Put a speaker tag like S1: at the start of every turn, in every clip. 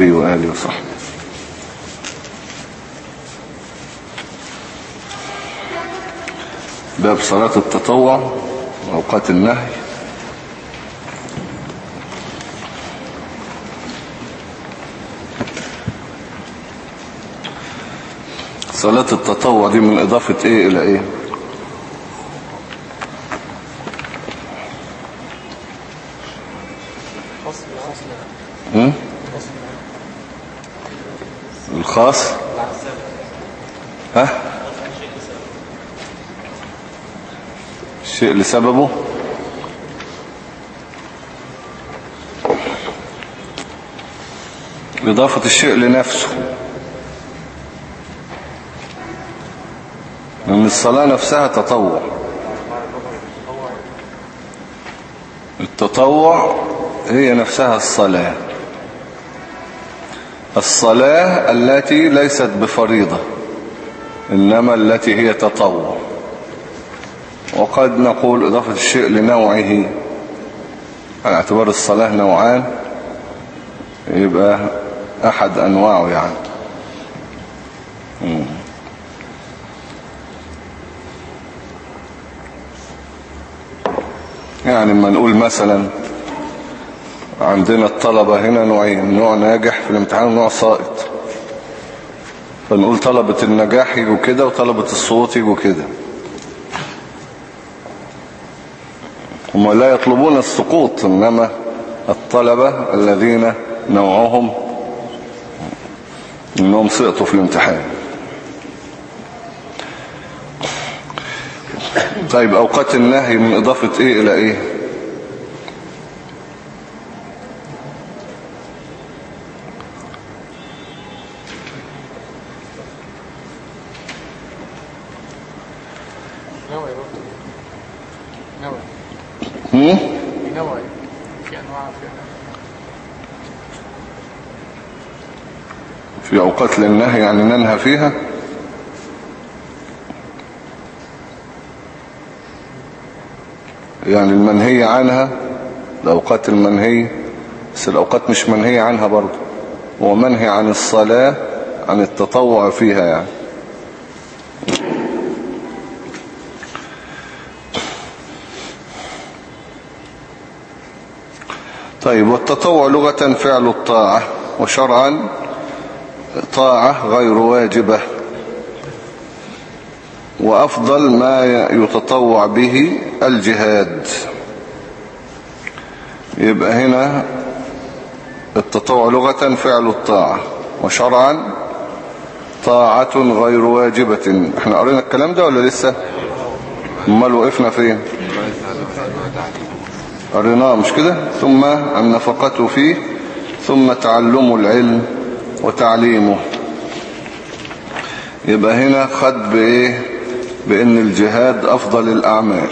S1: وآله وصحبه. باب صلاة التطوع وأوقات النهي. صلاة التطوع دي من إضافة إيه إلى إيه؟ الخاص ها؟ الشيء لسببه إضافة الشيء لنفسه. لأن الصلاة نفسها تطوع. التطوع هي نفسها الصلاة. الصلاة التي ليست بفريضة إنما التي هي تطوع. وقد نقول إضافة الشيء لنوعه. على اعتبار الصلاة نوعان يبقى أحد أنواعه يعني. يعني ما نقول مثلا عندنا الطلبة هنا نوعين نوع ناجح في الامتحان ونوع ساقط. فنقول طلبة النجاح يجوا كده وطلبة الصوت يجوا كده. هم لا يطلبون السقوط إنما الطلبة الذين نوعهم إنهم سقطوا في الامتحان. طيب أوقات النهي من إضافة إيه إلى إيه
S2: نوعي برضه نوعي
S1: هم؟
S2: نوعي في انواع في
S1: أوقات للنهي يعني ننهى فيها؟ يعني المنهي عنها الأوقات المنهية بس الأوقات مش منهي عنها برضه. هو منهي عن الصلاة عن التطوع فيها يعني. طيب والتطوع لغة فعل الطاعة وشرعا طاعة غير واجبة. وأفضل ما يتطوع به الجهاد. يبقى هنا التطوع لغة فعل الطاعة. وشرعا طاعة غير واجبة. إحنا قرينا الكلام ده ولا لسه؟ أمال وقفنا فين؟ قريناه مش كده؟ ثم النفقة فيه ثم تعلم العلم. وتعليمه. يبقى هنا خد بإيه؟ بأن الجهاد أفضل الأعمال.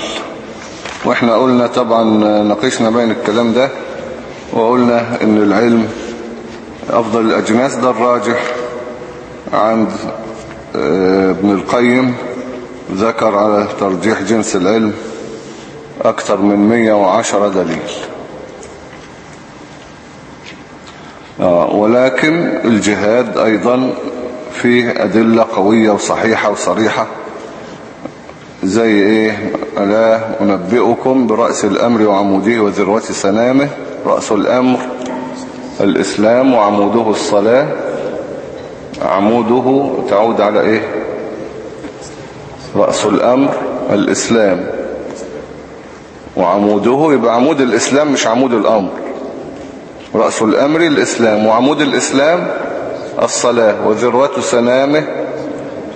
S1: وإحنا قلنا طبعا ناقشنا بين الكلام ده وقلنا أن العلم أفضل الأجناس. ده الراجح عند آه، ابن القيم ذكر على ترجيح جنس العلم أكثر من 110 دليل آه، ولكن الجهاد أيضا فيه أدلة قوية وصحيحة وصريحة. زي إيه؟ ألا أنبئكم برأس الأمر وعموده وذروة سنامه. رأس الأمر الإسلام وعموده الصلاة. عموده تعود على إيه؟ رأس الأمر الإسلام. وعموده يبقى عمود الإسلام مش عمود الأمر. رأس الأمر الإسلام وعمود الإسلام الصلاة وذروة سنامه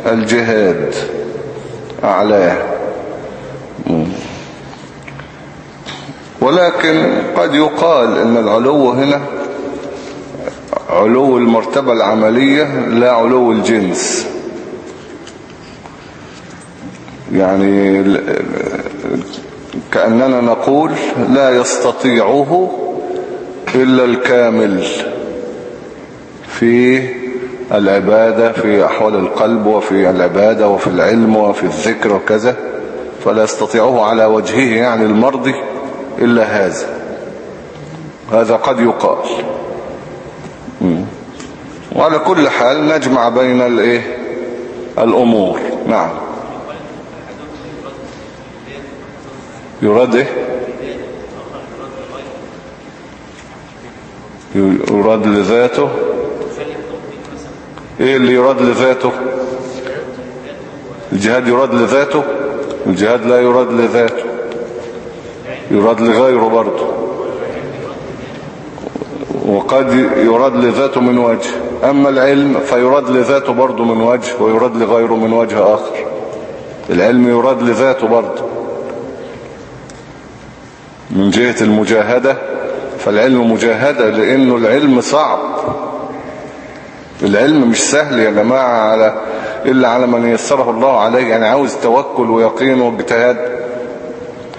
S1: الجهاد أعلاه. ولكن قد يقال إن العلو هنا علو المرتبة العملية لا علو الجنس يعني كأننا نقول لا يستطيعه إلا الكامل في العبادة في أحوال القلب وفي العبادة وفي العلم وفي الذكر وكذا فلا يستطيعه على وجهه يعني المرضي إلا هذا. هذا قد يقال. وعلى كل حال نجمع بين الايه الأمور. نعم. يراد إيه؟ يراد لذاته؟ إيه اللي يراد لذاته؟ الجهاد يراد لذاته؟ الجهاد لا يراد لذاته. يراد لغيره برضه. وقد يراد لذاته من وجه. أما العلم فيراد لذاته برضه من وجه ويراد لغيره من وجه آخر. العلم يراد لذاته برضه. من جهة المجاهدة فالعلم مجاهدة لأنه العلم صعب. العلم مش سهل يا جماعة على إلا على من يسره الله عليه. يعني عاوز توكل ويقين واجتهاد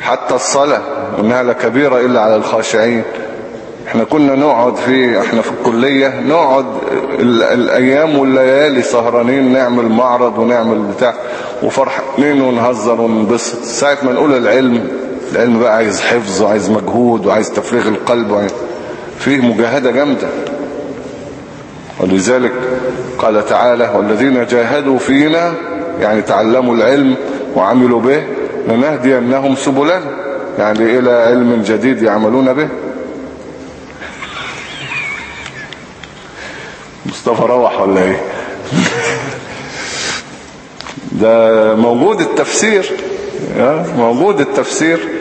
S1: حتى الصلاة إنها لكبيرة إلا على الخاشعين. إحنا كنا نقعد في إحنا في الكلية نقعد ال- الأيام والليالي سهرانين نعمل معرض ونعمل بتاع وفرحانين ونهزر وننبسط. ساعة ما نقول العلم العلم بقى عايز حفظ وعايز مجهود وعايز تفريغ القلب وعايز فيه مجاهدة جامدة. ولذلك قال تعالى والذين جاهدوا فينا يعني تعلموا العلم وعملوا به لنهدينهم سبلنا يعني إلى علم جديد يعملون به. مصطفى روح ولا إيه؟ ده موجود التفسير؟ موجود التفسير.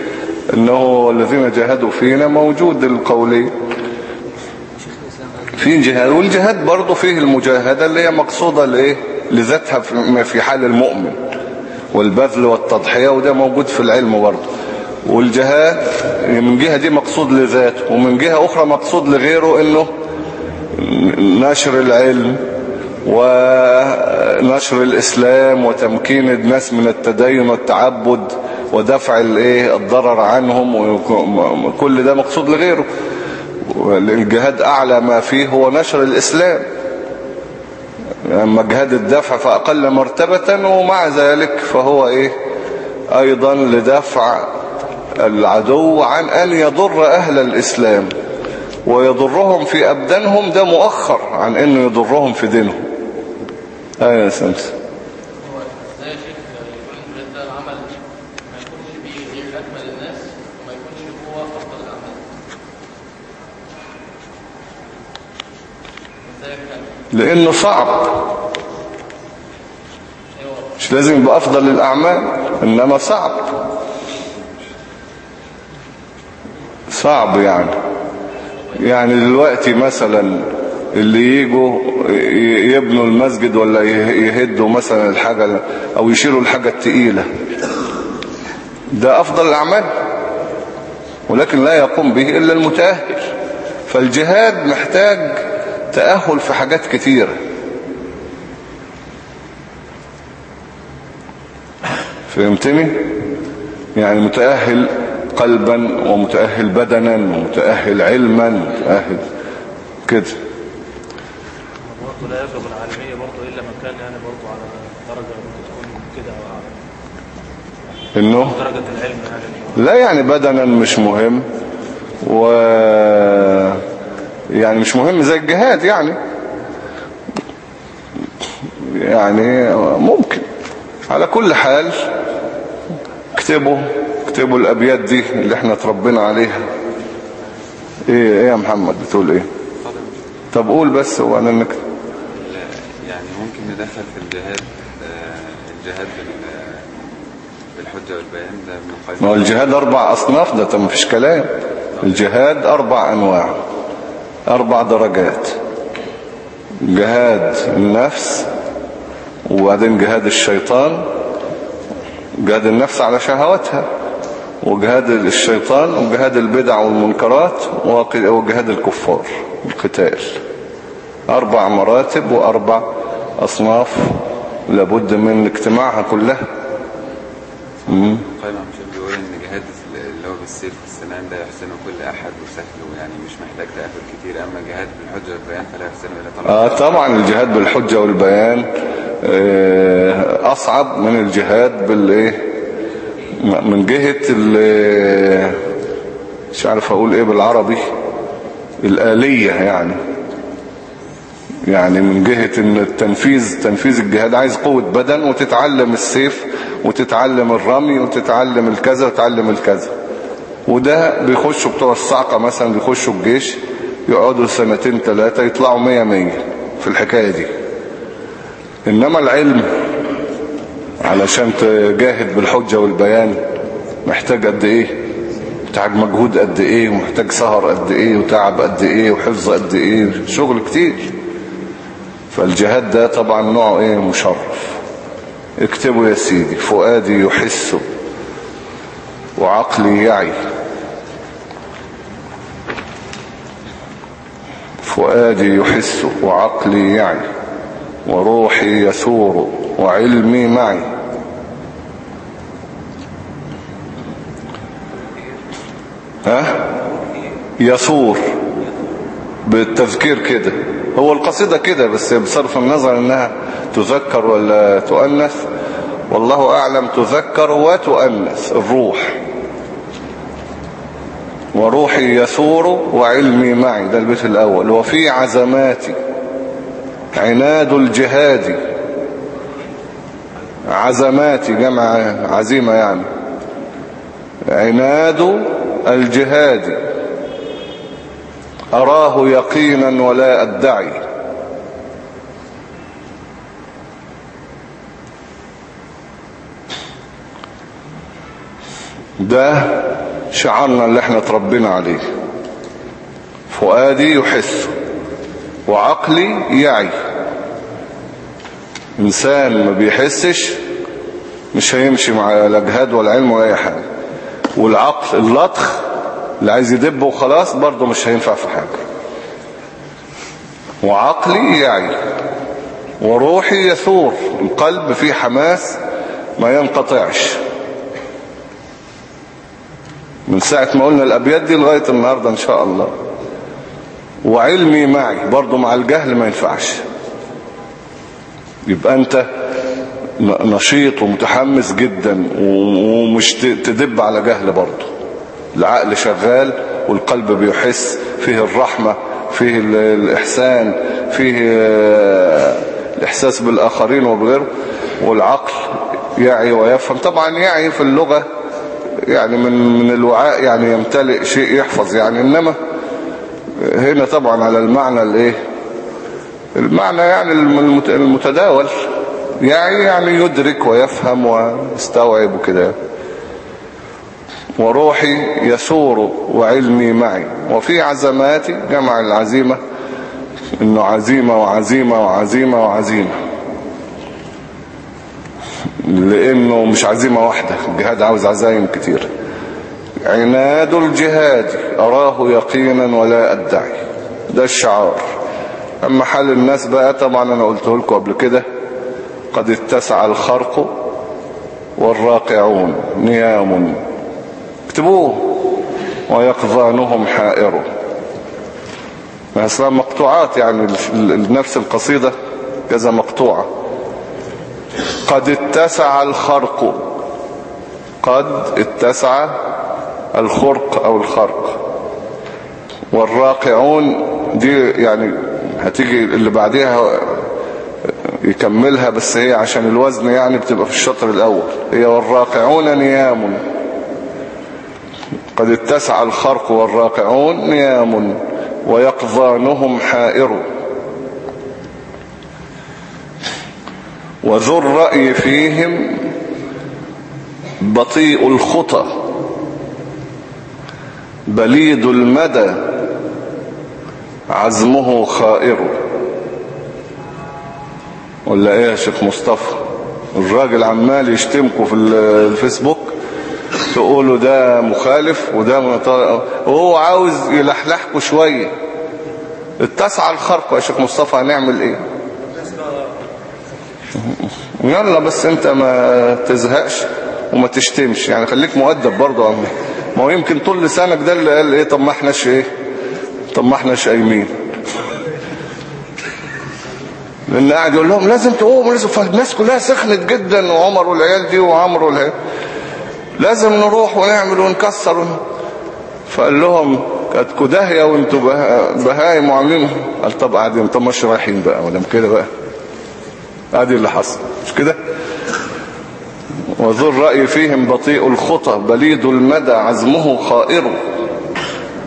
S1: إنه الذين جاهدوا فينا موجود القولي في جهاد والجهاد برضه فيه المجاهدة اللي هي مقصودة لإيه؟ لذاتها في- حال المؤمن. والبذل والتضحية وده موجود في العلم برضه. والجهاد من جهة دي مقصود لذاته ومن جهة أخرى مقصود لغيره إنه نشر العلم ونشر الإسلام وتمكين الناس من التدين والتعبد. ودفع الايه الضرر عنهم وكل ده مقصود لغيره. الجهاد أعلى ما فيه هو نشر الإسلام. أما جهاد الدفع فأقل مرتبة ومع ذلك فهو إيه؟ أيضا لدفع العدو عن أن يضر أهل الإسلام. ويضرهم في أبدانهم ده مؤخر عن أنه يضرهم في دينهم. آية يا سمس
S3: هو إزاي يا شيخ يكون ده العمل ما يكونش فيه غير اكمل الناس وما يكونش هو افضل الاعمال إزاي كان
S1: لأنه صعب. مش لازم يبقى أفضل الأعمال إنما صعب. صعب يعني. يعني دلوقتي مثلا اللي يجوا يبنوا المسجد ولا يه- يهدوا مثلا الحاجة أو يشيلوا الحاجة التقيلة. ده أفضل الأعمال. ولكن لا يقوم به إلا المتأهل. فالجهاد محتاج تأهل في حاجات كتيرة فهمتني؟ يعني متأهل قلبا ومتأهل بدنا ومتأهل علما ومتأهل كده.
S4: برضه لا يبلغ العالمية برضه إلا من كان يعني برضه على درجة تكون كده أو أعلى.
S1: إنه؟
S4: درجة العلم يعني.
S1: لا يعني بدنا مش مهم. و يعني مش مهم زي الجهاد يعني. يعني ممكن. على كل حال اكتبوا اكتبوا الأبيات دي اللي إحنا اتربينا عليها. إيه إيه يا محمد بتقول إيه؟ طب قول بس وأنا نكتب.
S5: يعني ممكن ندخل في الجهاد آه، الجهاد بال- بالحجة والبيان ده من
S1: ما هو الجهاد أربع أصناف ده ما فيش كلام. الجهاد أربع أنواع. أربع درجات. جهاد النفس وبعدين جهاد الشيطان. جهاد النفس على شهواتها. وجهاد الشيطان وجهاد البدع والمنكرات وجهاد الكفار القتال أربع مراتب وأربع أصناف لابد من اجتماعها كلها
S5: قائمة مش بيقول إن جهاد اللي هو بالسيف والسنان ده يحسنه كل أحد وسهل يعني مش محتاج تأهل كتير. أما جهاد بالحجة والبيان فلا يحسنه إلا طلب
S1: آه طبعا الجهاد بالحجة والبيان آه أصعب من الجهاد بالإيه من جهة ال- مش عارف أقول إيه بالعربي الآلية يعني. يعني من جهة إن التنفيذ تنفيذ الجهاد عايز قوة بدن وتتعلم السيف وتتعلم الرمي وتتعلم الكذا وتتعلم الكذا. وده بيخشوا بتوع الصعقة مثلا بيخشوا الجيش يقعدوا سنتين ثلاثة يطلعوا مية مية في الحكاية دي. إنما العلم علشان تجاهد بالحجة والبيان محتاج قد إيه؟ محتاج مجهود قد إيه؟ ومحتاج سهر قد إيه؟ وتعب قد إيه؟ وحفظ قد إيه؟ شغل كتير. فالجهاد ده طبعا نوعه إيه؟ مشرف. اكتبوا يا سيدي فؤادي يحس وعقلي يعي. فؤادي يحس وعقلي يعي وروحي يثور وعلمي معي. ها؟ يثور بالتذكير كده. هو القصيدة كده بس بصرف النظر إنها تذكر ولا تؤنث. والله أعلم تذكر وتؤنث الروح. وروحي يثور وعلمي معي. ده البيت الأول. وفي عزماتي عناد الجهاد. عزماتي جمع عزيمة يعني. عناد الجهاد. أراه يقينا ولا أدعي. ده شعارنا اللي إحنا تربينا عليه. فؤادي يحس وعقلي يعي. إنسان ما بيحسش مش هيمشي مع لا جهاد ولا علم ولا أي حاجة. والعقل اللطخ اللي عايز يدب وخلاص برضه مش هينفع في حاجة. وعقلي يعي وروحي يثور القلب فيه حماس ما ينقطعش. من ساعة ما قلنا الأبيات دي لغاية النهاردة إن شاء الله. وعلمي معي برضه مع الجهل ما ينفعش. يبقى أنت نشيط ومتحمس جدا ومش تدب على جهل برضه. العقل شغال والقلب بيحس فيه الرحمة فيه الإحسان فيه الإحساس بالآخرين وبغيره والعقل يعي ويفهم. طبعا يعي في اللغة يعني من من الوعاء يعني يمتلئ شيء يحفظ يعني. إنما هنا طبعا على المعنى الإيه؟ المعنى يعني المتداول. يعني يعني يدرك ويفهم ويستوعب وكده. وروحي يسور وعلمي معي. وفي عزماتي جمع العزيمة إنه عزيمة وعزيمة وعزيمة وعزيمة. لأنه مش عزيمة واحدة الجهاد عاوز عزايم كتير. عناد الجهاد أراه يقينا ولا أدعي. ده الشعار. أما حال الناس بقى طبعا أنا قلته لكم قبل كده قد اتسع الخرق والراقعون. نيام اكتبوه ويقظانهم حائر. أصلا مقطوعات يعني نفس القصيدة كذا مقطوعة. قد اتسع الخرق. قد اتسع الخرق أو الخرق. والراقعون دي يعني هتيجي اللي بعدها يكملها بس هي عشان الوزن يعني بتبقى في الشطر الأول. هي والراقعون نيام. قد اتسع الخرق والراقعون نيام ويقظانهم حائر. وذو الرأي فيهم بطيء الخطى بليد المدى عزمه خائر. ولا إيه يا شيخ مصطفى؟ الراجل عمال يشتمكوا في الفيسبوك. تقولوا ده مخالف وده منطلق وهو عاوز يلحلحكوا شوية. اتسع الخرق يا شيخ مصطفى هنعمل إيه؟ يلا بس أنت ما تزهقش وما تشتمش. يعني خليك مؤدب برضه عم. ما هو يمكن طول لسانك ده اللي قال إيه؟ طب ما إحناش إيه؟ طب ما إحناش قايمين لأن قاعد يقول لهم لازم تقوموا لازم فالناس كلها سخنت جدا وعمر والعيال دي وعمرو والعيال. لازم نروح ونعمل ونكسر ون... فقال لهم كانتكوا داهية وانتوا بها- بهايم وعاملين قال طب قاعدين طب مش رايحين بقى ودام كده بقى. ادي اللي حصل. مش كده؟ وذو الرأي فيهم بطيء الخطى بليد المدى عزمه خائر.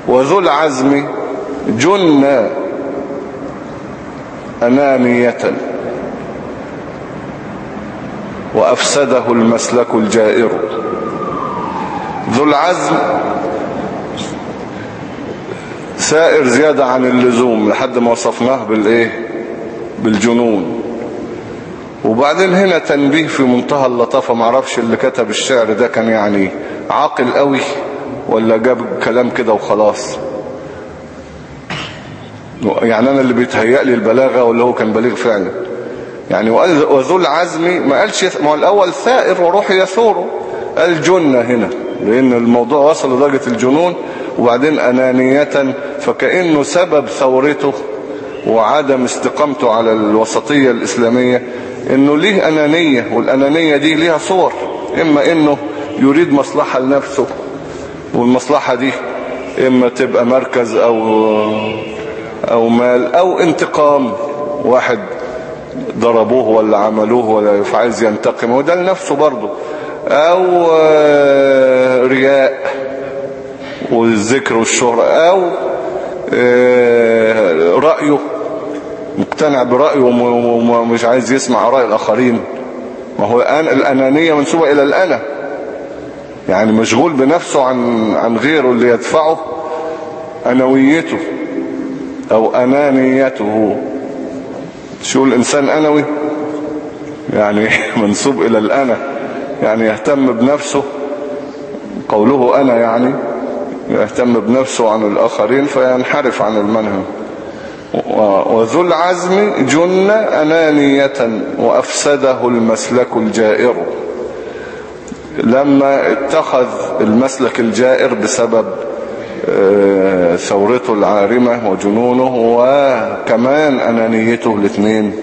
S1: وذو العزم جن أنانية. وأفسده المسلك الجائر. ذو العزم سائر زيادة عن اللزوم لحد ما وصفناه بالإيه؟ بالجنون. وبعدين هنا تنبيه في منتهى اللطافة معرفش اللي كتب الشعر ده كان يعني عاقل قوي ولا جاب كلام كده وخلاص. يعني أنا اللي بيتهيأ لي البلاغة ولا هو كان بليغ فعلا. يعني وذو العزم ما قالش. ما الأول ثائر وروح يثور. قال جنة هنا. لأن الموضوع وصل لدرجة الجنون وبعدين أنانية فكأنه سبب ثورته وعدم استقامته على الوسطية الإسلامية إنه ليه أنانية والأنانية دي ليها صور إما إنه يريد مصلحة لنفسه والمصلحة دي إما تبقى مركز أو أو مال أو انتقام واحد ضربوه ولا عملوه ولا عايز ينتقم وده لنفسه برضه. أو آه، رياء والذكر والشهرة أو آه، رأيه مقتنع برأيه وم- ومش عايز يسمع رأي الآخرين. ما هو الأنانية منسوبة إلى الأنا. يعني مشغول بنفسه عن عن غيره اللي يدفعه أنويته أو أنانيته. شو الإنسان أنوي؟ يعني منسوب إلى الأنا. يعني يهتم بنفسه قوله أنا يعني يهتم بنفسه عن الآخرين فينحرف عن المنهج. وذو العزم جن أنانية وأفسده المسلك الجائر. لما اتخذ المسلك الجائر بسبب آه، ثورته العارمة وجنونه وكمان أنانيته الاثنين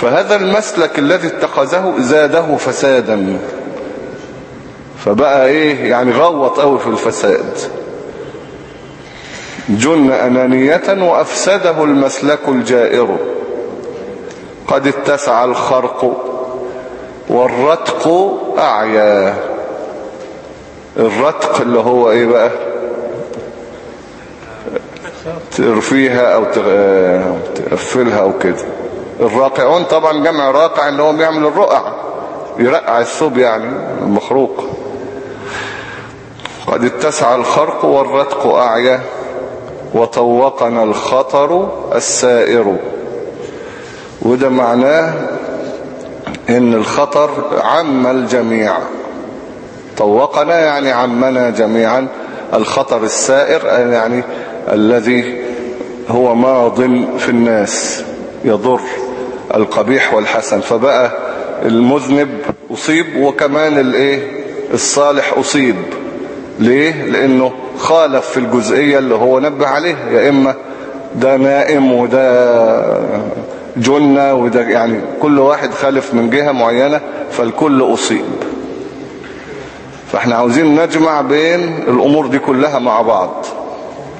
S1: فهذا المسلك الذي اتخذه زاده فسادا. فبقى إيه؟ يعني غوط قوي في الفساد. جن أنانية وأفسده المسلك الجائر. قد اتسع الخرق والرتق أعيا. الرتق اللي هو إيه بقى؟ ترفيها أو تغ- تقفلها أو كده. الراقعون طبعا جمع راقع اللي هو بيعمل الرقع يرقع الثوب يعني المخروق. قد اتسع الخرق والرتق أعيا وطوقنا الخطر السائر. وده معناه إن الخطر عم الجميع. طوقنا يعني عمنا جميعا. الخطر السائر يعني الذي هو ماض في الناس يضر. القبيح والحسن. فبقى المذنب أصيب وكمان الإيه؟ الصالح أصيب. ليه؟ لأنه خالف في الجزئية اللي هو نبه عليها. يا إما ده نائم وده جنة وده يعني كل واحد خالف من جهة معينة فالكل أصيب. فإحنا عاوزين نجمع بين الأمور دي كلها مع بعض.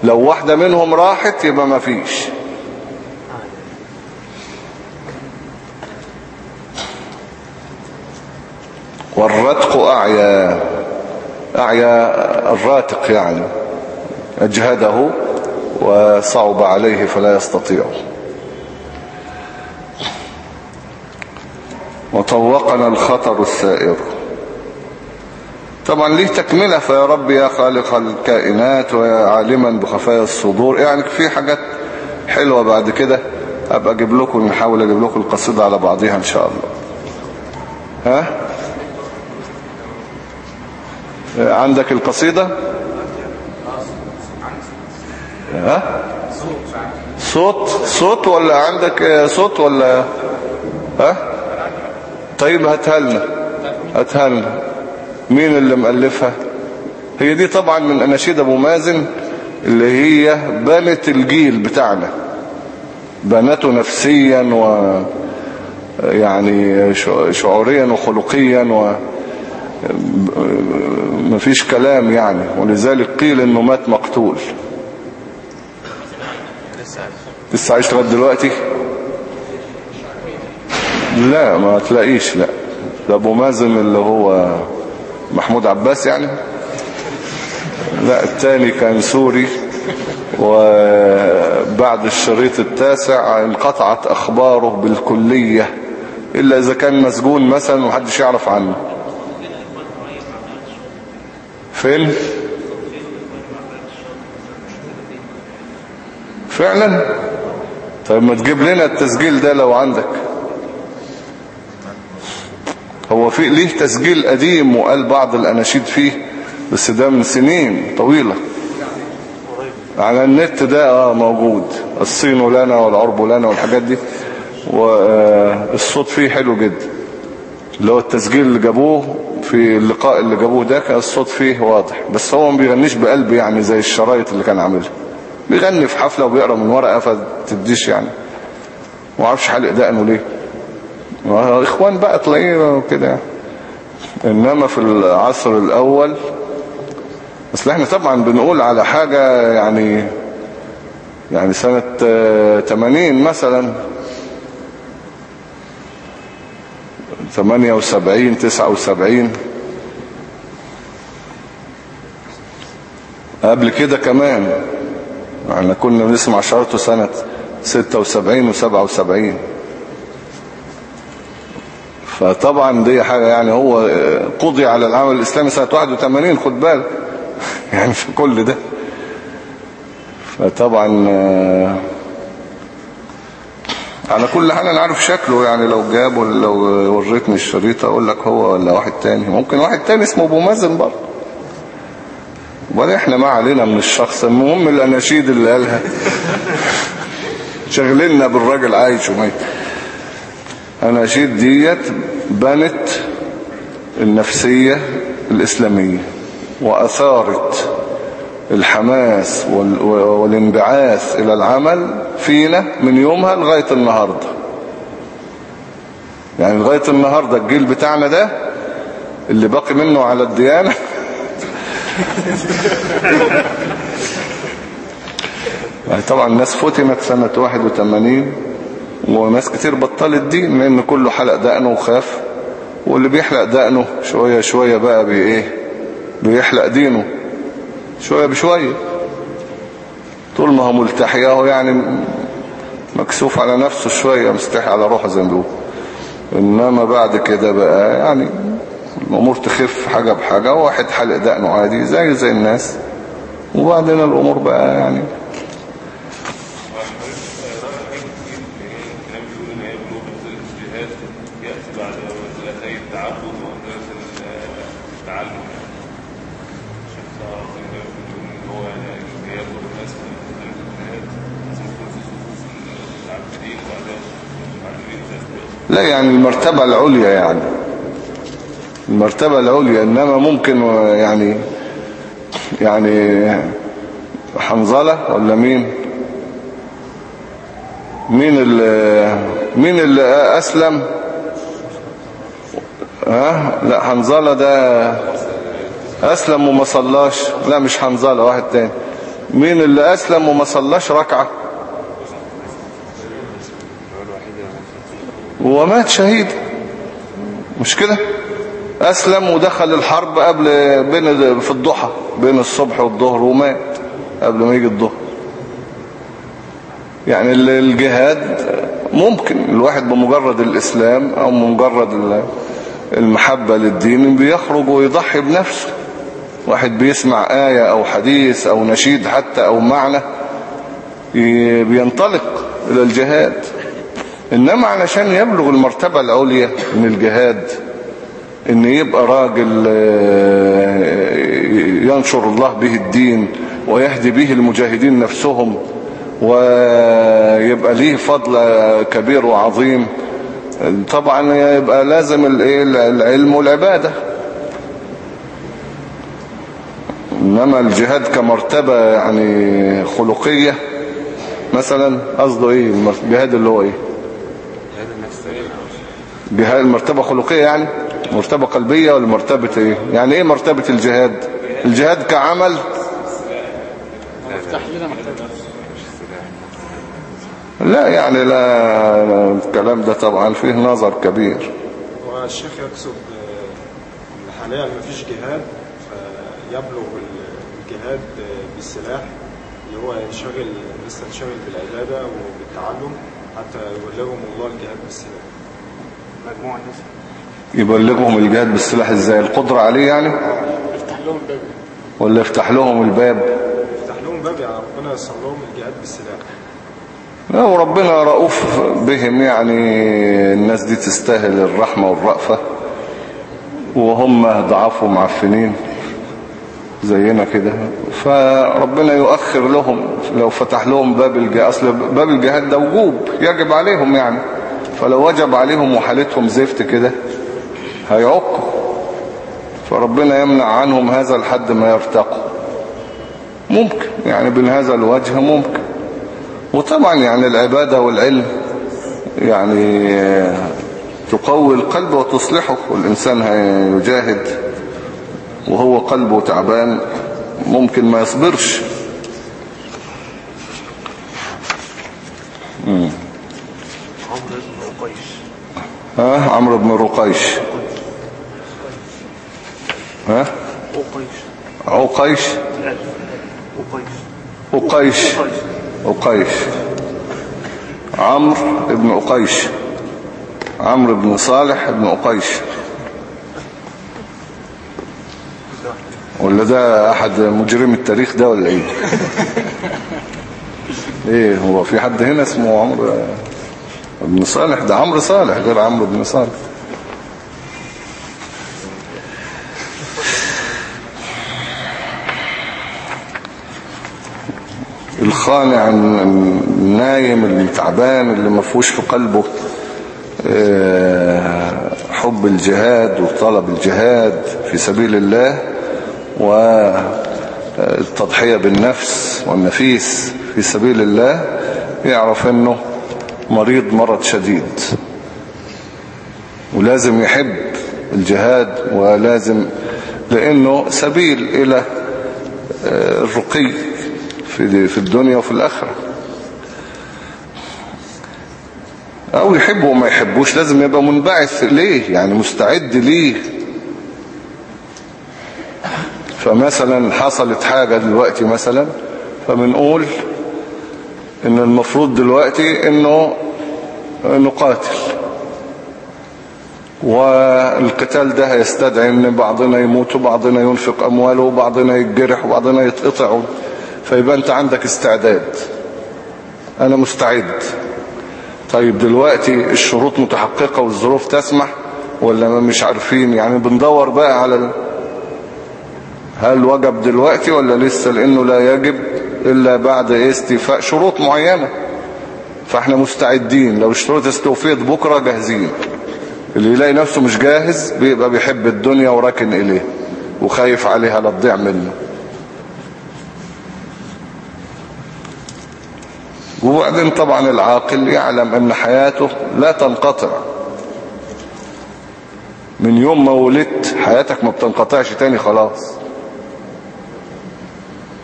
S1: لو واحدة منهم راحت يبقى ما فيش. والرتق أعيا أعيا الراتق يعني أجهده وصعب عليه فلا يستطيع. وطوقنا الخطر السائر. طبعا ليه تكملة فيا رب يا خالق الكائنات ويا عالما بخفايا الصدور؟ يعني في حاجات حلوة بعد كده أبقى أجيب لكم نحاول أجيب لكم القصيدة على بعضها إن شاء الله. ها؟ عندك القصيدة؟ ها؟ صوت صوت ولا عندك صوت ولا ها؟ طيب هاتها لنا هاتها لنا. مين اللي مؤلفها؟ هي دي طبعا من أناشيد أبو مازن اللي هي بنت الجيل بتاعنا. بنته نفسيا و يعني شعوريا وخلقيا و مفيش كلام يعني ولذلك قيل إنه مات مقتول. لسه عايش لغاية دلوقتي؟ لا ما تلاقيش لا. ده أبو مازن اللي هو محمود عباس يعني؟ لا التاني كان سوري. وبعد الشريط التاسع انقطعت أخباره بالكلية إلا إذا كان مسجون مثلا ومحدش يعرف عنه. فين فعلا. طيب ما تجيب لنا التسجيل ده لو عندك. هو في ليه تسجيل قديم وقال بعض الأناشيد فيه بس ده من سنين طويلة. على النت ده آه موجود. الصين لنا والعرب لنا والحاجات دي. والصوت فيه حلو جدا. اللي هو التسجيل اللي جابوه في اللقاء اللي جابوه ده كان الصوت فيه واضح بس هو ما بيغنيش بقلب يعني زي الشرايط اللي كان عاملها. بيغني في حفلة وبيقرأ من ورقة فتديش يعني. ما أعرفش حلق دقنه ليه. إخوان بقى تلاقيه كده يعني إنما في العصر الأول اصل إحنا طبعا بنقول على حاجة يعني يعني سنة 80 مثلا 78 79 قبل كده كمان إحنا كنا بنسمع شرطه سنة 76 و77 فطبعا دي حاجة يعني هو قضي على العمل الإسلامي سنة 81 خد بالك. يعني في كل ده. فطبعا على كل حال أنا عارف شكله يعني لو جاب لو وريتني الشريط أقول لك هو ولا واحد تاني. ممكن واحد تاني اسمه أبو مازن برضه. ولا إحنا ما علينا من الشخص. المهم الاناشيد اللي قالها. شغلنا بالراجل عايش وميت. اناشيد ديت بنت النفسية الإسلامية وأثارت الحماس والانبعاث إلى العمل فينا من يومها لغاية النهاردة. يعني لغاية النهاردة الجيل بتاعنا ده اللي باقي منه على الديانة يعني طبعا الناس فتنت سنة 81 وناس كتير بطلت دين لأن كله حلق دقنه وخاف واللي بيحلق دقنه شوية شوية بقى بي إيه بيحلق دينه. شوية بشوية. طول ما هو ملتحي اهو يعني مكسوف على نفسه شوية مستحي على روحه زي ما إنما بعد كده بقى يعني الأمور تخف حاجة بحاجة واحد حلق دقنه عادي زي زي الناس. وبعدين الأمور بقى يعني يعني المرتبة العليا يعني. المرتبة العليا إنما ممكن يعني يعني حنظلة ولا مين؟ مين اللي مين اللي أسلم؟ ها؟ لا حنظلة ده أسلم وما صلاش. لا مش حنظلة واحد تاني. مين اللي أسلم وما صلاش؟ ركعة. ومات شهيد. مش كده؟ أسلم ودخل الحرب قبل بين في الضحى بين الصبح والظهر ومات قبل ما يجي الظهر. يعني الجهاد ممكن الواحد بمجرد الإسلام أو بمجرد المحبة للدين بيخرج ويضحي بنفسه. واحد بيسمع آية أو حديث أو نشيد حتى أو معنى بينطلق إلى الجهاد. إنما علشان يبلغ المرتبة العليا من الجهاد إن يبقى راجل ينشر الله به الدين ويهدي به المجاهدين نفسهم ويبقى ليه فضل كبير وعظيم طبعا يبقى لازم العلم والعبادة. إنما الجهاد كمرتبة يعني خلقية مثلا قصده إيه؟ الجهاد اللي هو إيه؟ جهاد المرتبة خلقية يعني؟ مرتبة قلبية ولا مرتبة إيه؟ يعني إيه مرتبة الجهاد؟ الجهاد كعمل؟ لا يعني لا الكلام ده طبعا فيه نظر كبير.
S6: والشيخ يقصد حاليا مفيش جهاد فيبلغ الجهاد بالسلاح اللي هو ينشغل لسه ينشغل بالعبادة وبالتعلم حتى يبلغهم الله الجهاد بالسلاح. مجموعة
S1: يبلغهم الجهاد بالسلاح إزاي؟ القدرة عليه يعني؟
S2: افتح لهم باب.
S1: ولا يفتح لهم الباب؟
S6: يفتح لهم باب يعني ربنا يسر لهم الجهاد بالسلاح.
S1: لا وربنا رؤوف بهم يعني الناس دي تستاهل الرحمة والرأفة. وهم ضعاف ومعفنين زينا كده. فربنا يؤخر لهم لو فتح لهم باب الجهاد. أصل باب الجهاد ده وجوب يجب عليهم يعني. فلو وجب عليهم وحالتهم زفت كده هيعقوا فربنا يمنع عنهم هذا لحد ما يرتقوا. ممكن يعني من هذا الوجه ممكن. وطبعا يعني العبادة والعلم يعني تقوي القلب وتصلحه. والإنسان هيجاهد وهو قلبه تعبان ممكن ما يصبرش. مم.
S4: قيس
S1: ها؟ عمرو بن رقيش. ها؟ عقيش
S4: لا وقيس
S1: أقيش أقيش عمرو بن أقيش عمرو بن صالح بن أقيش ولا ده أحد مجرم التاريخ ده ولا إيه؟ إيه هو في حد هنا اسمه عمرو؟ بن صالح ده عمرو صالح غير عمرو بن صالح. الخانع النايم اللي تعبان اللي ما فيهوش في قلبه آه، حب الجهاد وطلب الجهاد في سبيل الله والتضحية بالنفس والنفيس في سبيل الله يعرف إنه مريض مرض شديد. ولازم يحب الجهاد ولازم لأنه سبيل إلى آه، الرقي في في الدنيا وفي الآخرة. أو يحبه وما يحبوش لازم يبقى منبعث ليه؟ يعني مستعد ليه؟ فمثلا حصلت حاجة دلوقتي مثلا فبنقول إن المفروض دلوقتي إنه نقاتل. والقتال ده هيستدعي إن بعضنا يموت وبعضنا ينفق أمواله وبعضنا يتجرح وبعضنا يتقطع. فيبقى أنت عندك استعداد. أنا مستعد. طيب دلوقتي الشروط متحققة والظروف تسمح ولا ما مش عارفين؟ يعني بندور بقى على. هل وجب دلوقتي ولا لسه؟ لأنه لا يجب. إلا بعد استيفاء شروط معينة. فإحنا مستعدين. لو الشروط استوفيت بكرة جاهزين. اللي يلاقي نفسه مش جاهز بيبقى بيحب الدنيا وراكن إليه. وخايف عليها لا تضيع منه. وبعدين طبعا العاقل يعلم أن حياته لا تنقطع. من يوم ما ولدت حياتك ما بتنقطعش تاني خلاص.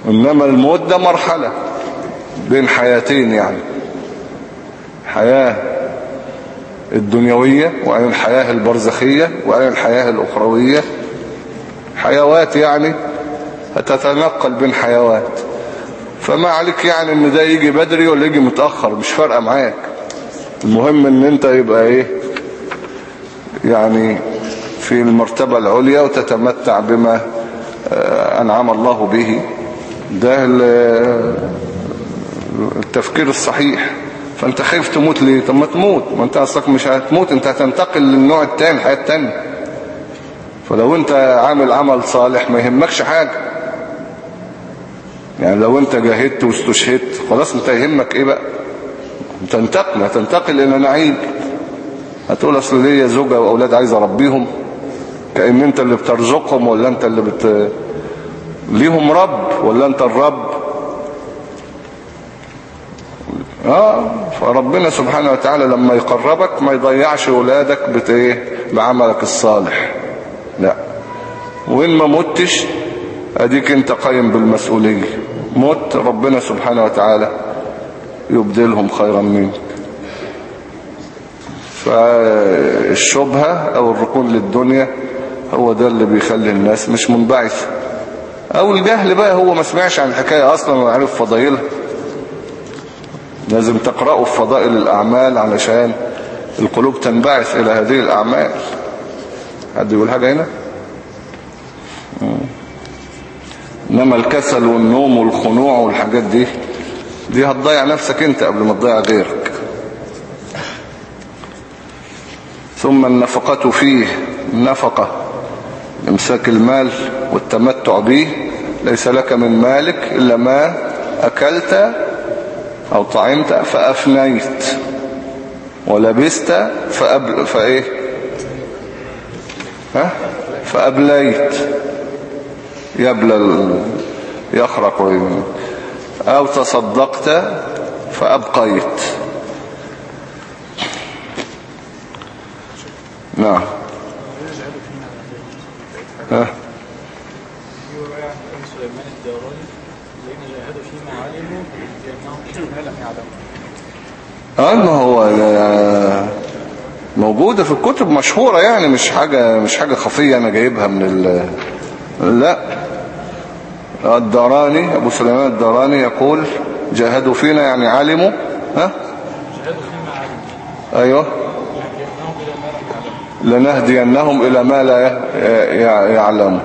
S1: إنما الموت ده مرحلة بين حياتين يعني. حياة الدنيوية وعين الحياة البرزخية وعين الحياة الأخروية. حيوات يعني هتتنقل بين حيوات. فما عليك يعني إن ده يجي بدري ولا يجي متأخر مش فارقة معاك. المهم إن أنت يبقى إيه؟ يعني في المرتبة العليا وتتمتع بما أنعم الله به. ده التفكير الصحيح. فأنت خايف تموت ليه؟ طب ما تموت. ما أنت أصلك مش هتموت أنت هتنتقل للنوع التاني الحياة التانية فلو أنت عامل عمل صالح ما يهمكش حاجة. يعني لو أنت جاهدت واستشهدت خلاص أنت يهمك إيه بقى؟ تنتقل هتنتقل إلى نعيم. هتقول أصل ليا زوجة وأولاد عايز أربيهم. كأن أنت اللي بترزقهم ولا أنت اللي بت ليهم رب ولا انت الرب؟ آه فربنا سبحانه وتعالى لما يقربك ما يضيعش اولادك بت إيه؟ بعملك الصالح. لا. وإن ما متش أديك أنت قايم بالمسؤولية. مت ربنا سبحانه وتعالى يبدلهم خيرا منك. فالشبهة أو الركون للدنيا هو ده اللي بيخلي الناس مش منبعثة أو الجهل بقى هو ما سمعش عن الحكاية أصلا وعرف فضائلها لازم تقرأوا في فضائل الأعمال علشان القلوب تنبعث إلى هذه الأعمال. حد يقول حاجة هنا. إنما الكسل والنوم والخنوع والحاجات دي دي هتضيع نفسك أنت قبل ما تضيع غيرك. ثم النفقة فيه النفقة. إمساك المال والتمتع به ليس لك من مالك إلا ما أكلت أو طعمت فأفنيت ولبست فأبل فإيه؟ ها؟ فأبليت. يبلى يخرق أو تصدقت فأبقيت. نعم. ها؟
S4: سليمان الداراني الذين جاهدوا فيما علموا لم يعلموا
S1: آه ما هو موجودة في الكتب مشهورة يعني مش حاجة مش حاجة خفية أنا جايبها من ال لا. الداراني أبو سليمان الداراني يقول جاهدوا فينا يعني علموا ها؟
S4: جاهدوا فيما علموا
S1: أيوه.
S4: لأنهم إلى ما
S1: لنهدينهم لا ي- ي- يعلموا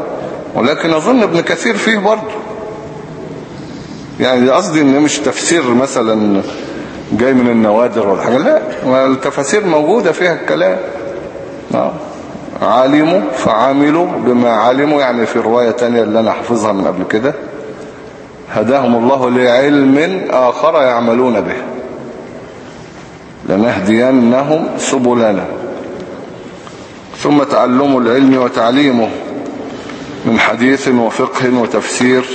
S1: ولكن أظن ابن كثير فيه برضه. يعني قصدي إن مش تفسير مثلا جاي من النوادر ولا حاجة. لا التفاسير موجودة فيها الكلام. نعم. علموا فعملوا بما علموا. يعني في رواية تانية اللي أنا حافظها من قبل كده. هداهم الله لعلم آخر يعملون به. لنهدينهم سبلنا. ثم تعلم العلم وتعليمه من حديث وفقه وتفسير.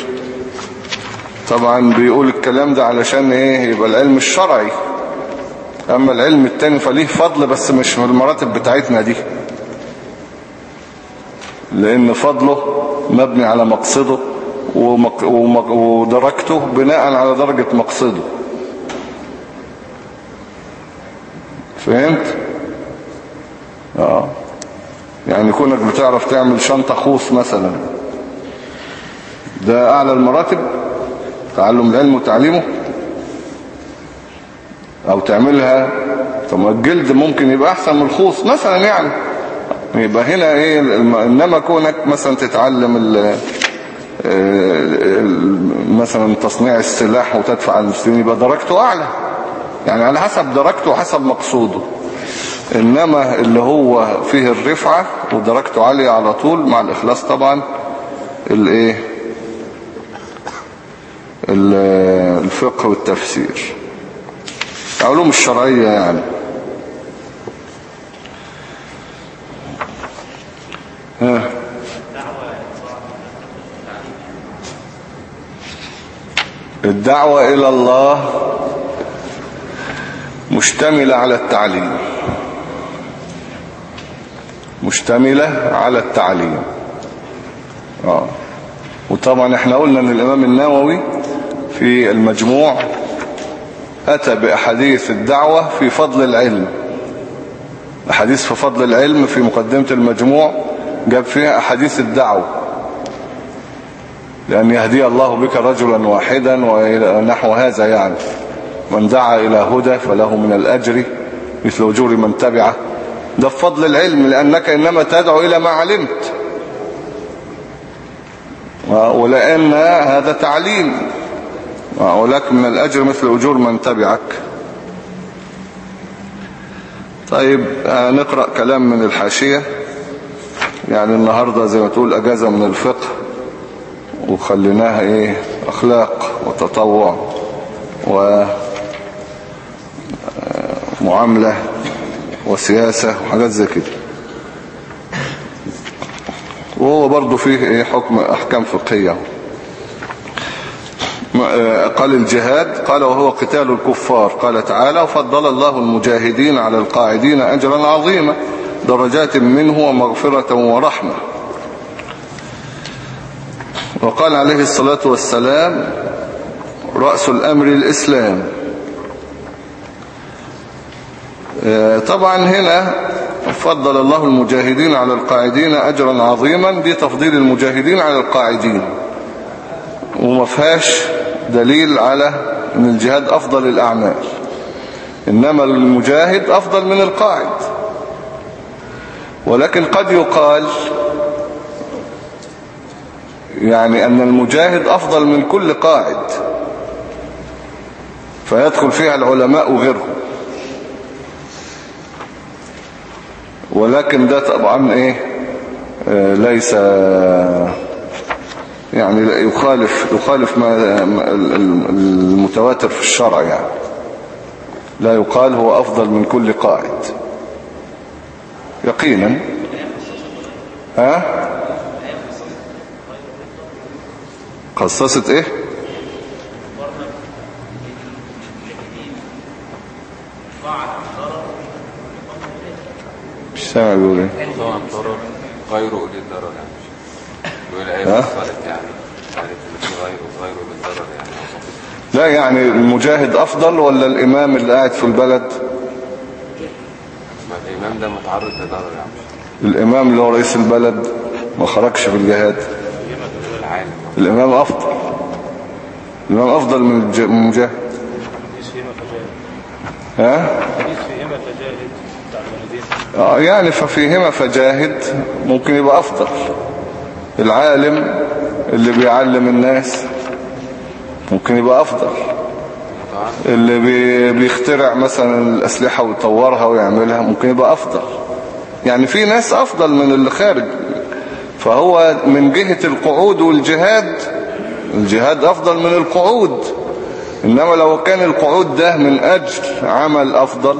S1: طبعا بيقول الكلام ده علشان إيه؟ يبقى العلم الشرعي. أما العلم التاني فليه فضل بس مش في المراتب بتاعتنا دي. لأن فضله مبني على مقصده. ودرجته بناء على درجة مقصده. فهمت؟ آه. يعني كونك بتعرف تعمل شنطة خوص مثلا. ده أعلى المراتب تعلم العلم وتعليمه. أو تعملها طب ما الجلد ممكن يبقى أحسن من الخوص مثلا يعني. يبقى هنا الم- إنما كونك مثلا تتعلم ال ال- مثلا تصنيع السلاح وتدفع المسلمين يبقى درجته أعلى. يعني على حسب درجته وحسب مقصوده. إنما اللي هو فيه الرفعة ودرجته عالية على طول مع الإخلاص طبعا الإيه؟ ال- الفقه والتفسير. علوم الشرعية يعني. الدعوة إلى الله مشتملة على التعليم. مشتملة على التعليم. آه. وطبعا إحنا قلنا إن الإمام النووي في المجموع أتى بأحاديث الدعوة في فضل العلم. أحاديث في فضل العلم في مقدمة المجموع جاب فيها أحاديث الدعوة. لأن يهدي الله بك رجلا واحدا ونحو هذا يعني من دعا إلى هدى فله من الأجر مثل أجور من تبعه ده بفضل العلم لأنك إنما تدعو إلى ما علمت. ولأن هذا تعليم. ولك من الأجر مثل أجور من تبعك. طيب آه، نقرأ كلام من الحاشية. يعني النهاردة زي ما تقول أجازة من الفقه وخليناها إيه؟ أخلاق وتطوع ومعاملة وسياسة وحاجات زي كده. وهو برضو فيه إيه حكم أحكام فقهية. ما- قال الجهاد قال وهو قتال الكفار. قال تعالى وفضل الله المجاهدين على القاعدين أجرا عظيما درجات منه ومغفرة ورحمة. وقال عليه الصلاة والسلام رأس الأمر الإسلام آه، طبعا هنا فضل الله المجاهدين على القاعدين أجرا عظيما دي تفضيل المجاهدين على القاعدين. وما فيهاش دليل على إن الجهاد أفضل الاعمال إنما المجاهد أفضل من القاعد. ولكن قد يقال يعني أن المجاهد أفضل من كل قاعد. فيدخل فيها العلماء وغيرهم ولكن ده طبعا إيه؟ آه، ليس يعني يخالف يخالف ما ما- ال- ال- المتواتر في الشرع يعني. لا يقال هو أفضل من كل قاعد يقينا؟ ها؟ خصصت إيه؟ سامع بيقول إيه؟
S5: طبعا ضرر غير أولي الضرر يعني. يعني. غيره غير الضرر يعني.
S1: لا يعني المجاهد أفضل ولا الإمام اللي قاعد في البلد؟
S5: ما الإمام ده متعرض لضرر يعني.
S1: الإمام اللي هو رئيس البلد ما خرجش في الجهاد
S5: العالم.
S1: الإمام أفضل. الإمام أفضل من المجاهد. ها
S4: حديث فيما فجاهد بتاع الوالدين
S1: آه، يعني ففيهما فجاهد ممكن يبقى أفضل. العالم اللي بيعلم الناس ممكن يبقى أفضل. اللي بي- بيخترع مثلا الأسلحة ويطورها ويعملها ممكن يبقى أفضل. يعني في ناس أفضل من اللي خارج. فهو من جهة القعود والجهاد الجهاد أفضل من القعود. إنما لو كان القعود ده من أجل عمل أفضل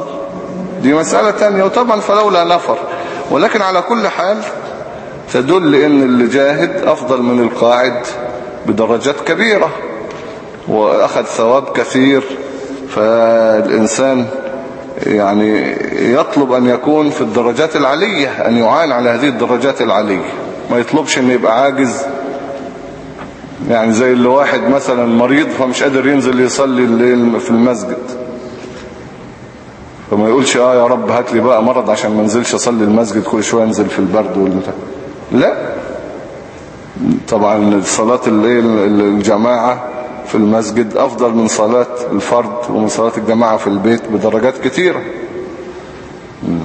S1: دي مسألة تانية وطبعا فلولا نفر. ولكن على كل حال تدل إن اللي جاهد أفضل من القاعد بدرجات كبيرة وأخذ ثواب كثير. فالإنسان يعني يطلب أن يكون في الدرجات العلية أن يعان على هذه الدرجات العلية. ما يطلبش أن يبقى عاجز. يعني زي اللي واحد مثلا مريض فمش قادر ينزل يصلي في المسجد. فما يقولش آه يا رب هات لي بقى مرض عشان ما انزلش أصلي المسجد كل شوية انزل في البرد والبتاع لا. طبعا صلاة الايه الجماعة في المسجد أفضل من صلاة الفرد ومن صلاة الجماعة في البيت بدرجات مم.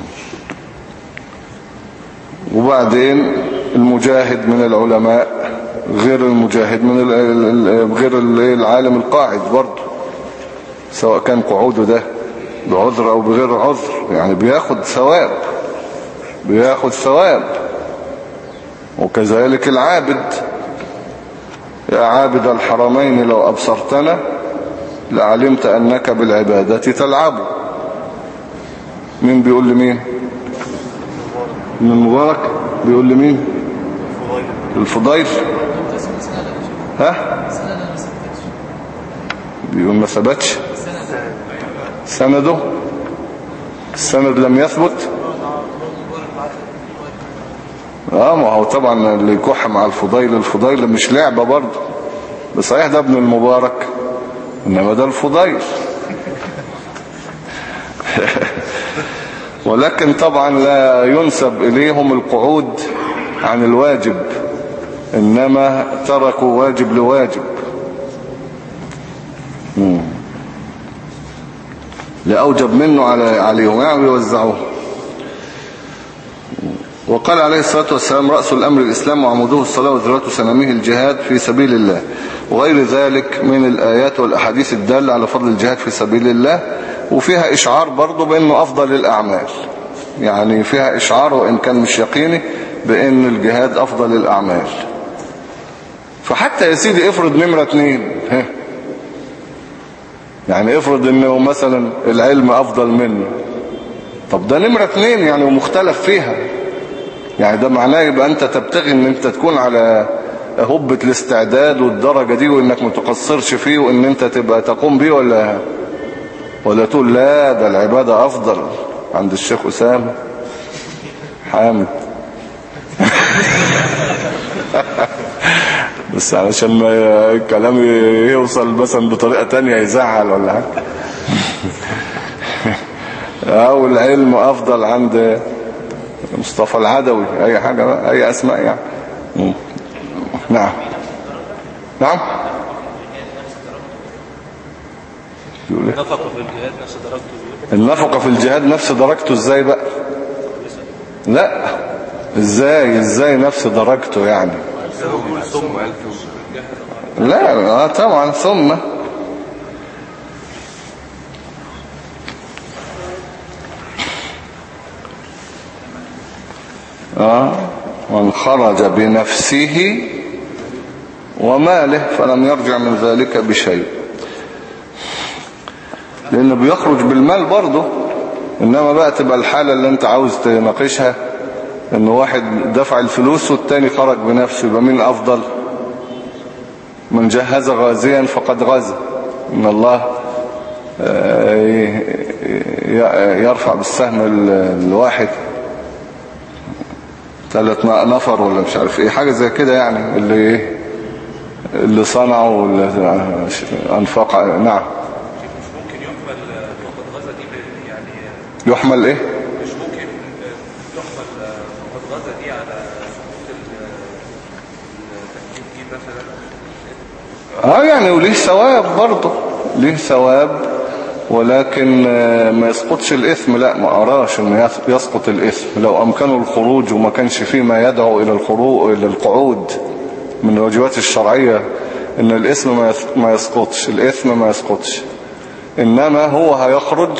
S1: وبعدين المجاهد من العلماء غير المجاهد من غير ال- العالم القاعد برضه سواء كان قعوده ده بعذر أو بغير عذر. يعني بياخد ثواب بياخد ثواب. وكذلك العابد يا عابد الحرمين لو أبصرتنا لعلمت أنك بالعبادة تلعب. مين بيقول لمين من المبارك بيقول لمين الفضيل. ها؟ بيقول ما ثبتش. سنده؟ السند لم يثبت. آه ما هو طبعا اللي يكح مع الفضيل الفضيل مش لعبة برضه. بصحيح ده ابن المبارك إنما ده الفضيل. ولكن طبعا لا ينسب إليهم القعود عن الواجب إنما تركوا واجب لواجب. مم. لأوجب منه على عليهم يعني يوزعوه وقال عليه الصلاة والسلام رأس الأمر الإسلام وعموده الصلاة وذروة سنامه الجهاد في سبيل الله. وغير ذلك من الآيات والأحاديث الدالة على فضل الجهاد في سبيل الله. وفيها إشعار برضو بأنه أفضل الأعمال. يعني فيها إشعار وإن كان مش يقيني بأن الجهاد أفضل الأعمال. فحتى يا سيدي افرض نمرة اتنين. يعني افرض انه مثلا العلم أفضل منه. طب ده نمرة اتنين يعني ومختلف فيها. يعني ده معناه يبقى أنت تبتغي إن أنت تكون على هبة الاستعداد والدرجة دي وإنك متقصرش فيه وإن أنت تبقى تقوم بيه ولا ولا تقول لا ده العبادة أفضل. عند الشيخ أسامة. حامد. بس علشان ما الكلام يوصل مثلا بطريقة تانية يزعل ولا حاجة. أو العلم أفضل عند مصطفى العدوي. أي حاجة بقى؟ أي أسماء يعني. نعم. نعم. يقول إيه؟
S7: نفقوا في الجهاد نفس درجته.
S1: النفقة في الجهاد نفس درجته إزاي بقى؟ لا. إزاي؟ إزاي نفس درجته يعني؟ لا آه طبعا ثم. آه من خرج بنفسه وماله فلم يرجع من ذلك بشيء. لأنه بيخرج بالمال برضه. إنما بقى تبقى الحالة اللي أنت عاوز تناقشها. إن واحد دفع الفلوس والتاني خرج بنفسه يبقى مين أفضل من جهز غازيا فقد غزا. إن الله آه، يرفع بالسهم ال- الواحد. ثلاث نفر ولا مش عارف إيه حاجة زي كده يعني اللي إيه اللي صنعوا واللي أنفق نعم.
S7: ممكن يحمل فقد غزة دي يعني
S1: يحمل إيه
S7: مش ممكن يحمل فقد غزة دي على سقوط ال- التكليف دي مثلا
S1: آه يعني وليه ثواب برضه. ليه ثواب؟ ولكن آه، ما يسقطش الإثم. لا ما أراش أن يس- يسقط الإثم. لو أمكنه الخروج وما كانش فيه ما يدعو إلى الخروج إلى القعود من الواجبات الشرعية أن الإثم ما يسقطش. الإثم ما يسقطش. إنما هو هيخرج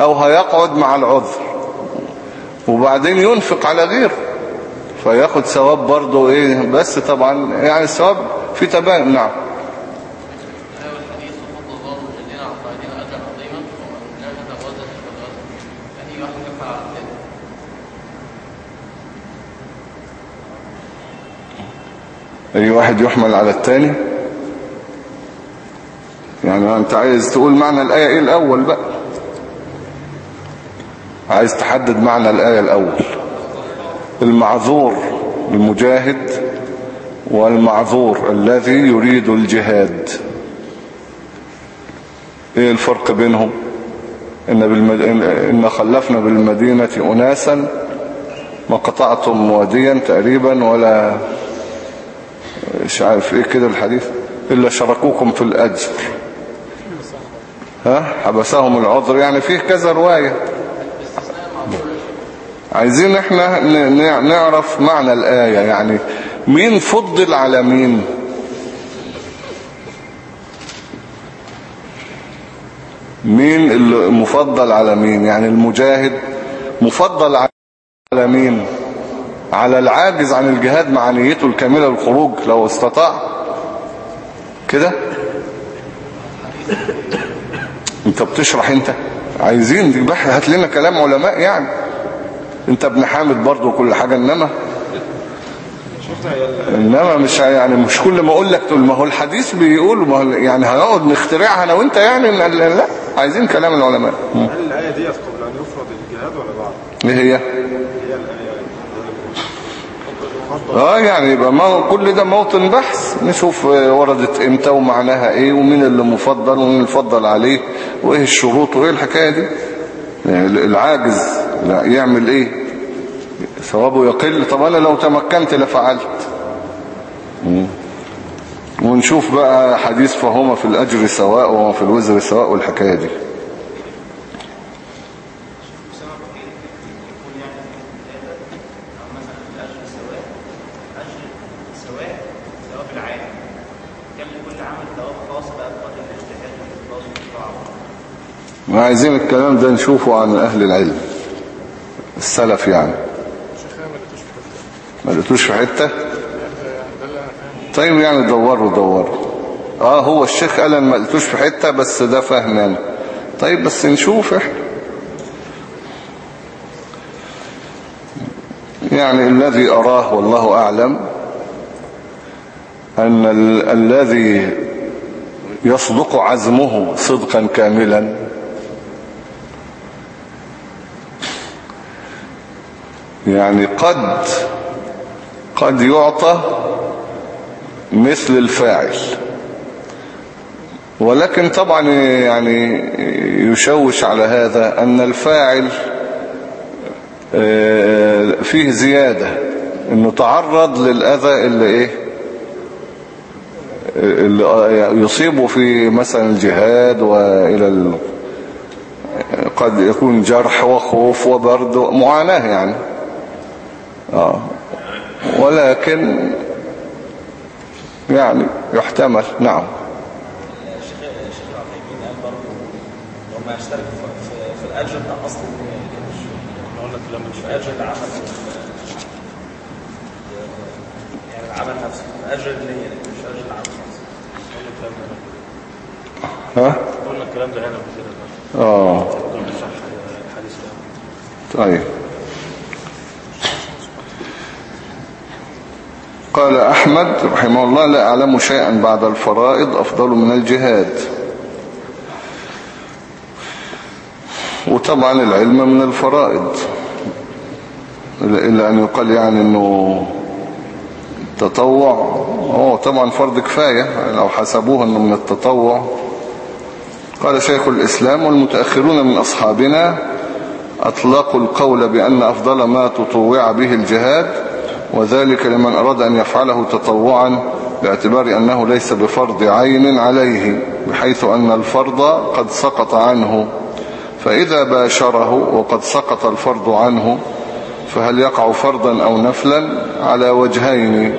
S1: أو هيقعد مع العذر. وبعدين ينفق على غيره. فياخد ثواب برضه إيه؟ بس طبعا يعني الثواب في تباين نعم
S3: هذا الحديث وفضل الله الذين على الصالحين اجرا عظيما ومن جاهد غزا فقد غزا اي واحد يفعل على الثاني
S1: أي واحد يحمل على التاني؟ يعني أنت عايز تقول معنى الآية إيه الأول بقى؟ عايز تحدد معنى الآية الأول. المعذور المجاهد والمعذور الذي يريد الجهاد. إيه الفرق بينهم؟ إن, بالمد... إن خلفنا بالمدينة أناسا ما قطعتم واديا تقريبا ولا مش عارف إيه كده الحديث إلا شركوكم في الأجر. ها؟ حبسهم العذر. يعني فيه كذا رواية. عايزين إحنا نعرف معنى الآية. يعني مين فضل على مين؟ مين المفضل على مين؟ يعني المجاهد مفضل على مين؟ على العاجز عن الجهاد مع نيته الكاملة للخروج لو استطاع. كده؟ انت بتشرح انت. عايزين تبقى هات لنا كلام علماء يعني. انت ابن حامد برضو وكل حاجة انما انما مش يعني مش كل ما أقول لك تقول ما هو الحديث بيقول ما هو يعني هنقعد نخترعها أنا وانت يعني لا, عايزين كلام العلماء.
S6: هل الآية ديت قبل أن يفرض الجهاد ولا بعد؟
S1: إيه هي؟ آه يعني يبقى ما كل ده موطن بحث. نشوف آه، وردت إمتى ومعناها إيه ومين اللي مفضل ومين المفضل عليه وايه الشروط وإيه الحكاية دي. يعني العاجز لا يعمل إيه؟ ثوابه يقل. طب أنا لو تمكنت لفعلت. ونشوف بقى حديث فهما في الأجر سواء وما في الوزر سواء والحكاية دي
S8: سواء ثواب العام كان لكل عمل ثواب خاص بقى بقدر الاجتهاد والاخلاص
S1: عايزين الكلام ده نشوفه عن أهل العلم السلف يعني.
S2: ما لقيتوش في
S1: حتة؟ طيب يعني دوروا دوروا. آه هو الشيخ قال ما لقيتوش في حتة بس ده فهم أنا. طيب بس نشوف إحنا. يعني الذي أراه والله أعلم أن ال الذي يصدق عزمه صدقا كاملا يعني قد قد يعطى مثل الفاعل. ولكن طبعا يعني يشوش على هذا أن الفاعل آه، فيه زيادة إنه تعرض للأذى اللي إيه اللي يصيبه في مثلا الجهاد وإلى ال... قد يكون جرح وخوف وبرد معاناة يعني. آه. ولكن يعني يحتمل. نعم.
S9: الشيخ العثيمين قال برضه هم في, الاجر بتاع اصل
S4: قلنا الكلام
S9: مش في اجر العمل يعني العمل نفسه اجر النية لكن مش اجر العمل نفسه
S1: ها؟
S4: قلنا الكلام ده هنا كده آه.
S1: طيب. قال أحمد رحمه الله لا أعلم شيئا بعد الفرائض أفضل من الجهاد. وطبعا العلم من الفرائض. إلا أن يقال يعني أنه تطوع. هو طبعا فرض كفاية لو حسبوه أنه من التطوع. قال شيخ الإسلام والمتأخرون من أصحابنا أطلقوا القول بأن أفضل ما تطوع به الجهاد وذلك لمن أراد أن يفعله تطوعا باعتبار أنه ليس بفرض عين عليه بحيث أن الفرض قد سقط عنه. فإذا باشره وقد سقط الفرض عنه فهل يقع فرضا أو نفلا على وجهين؟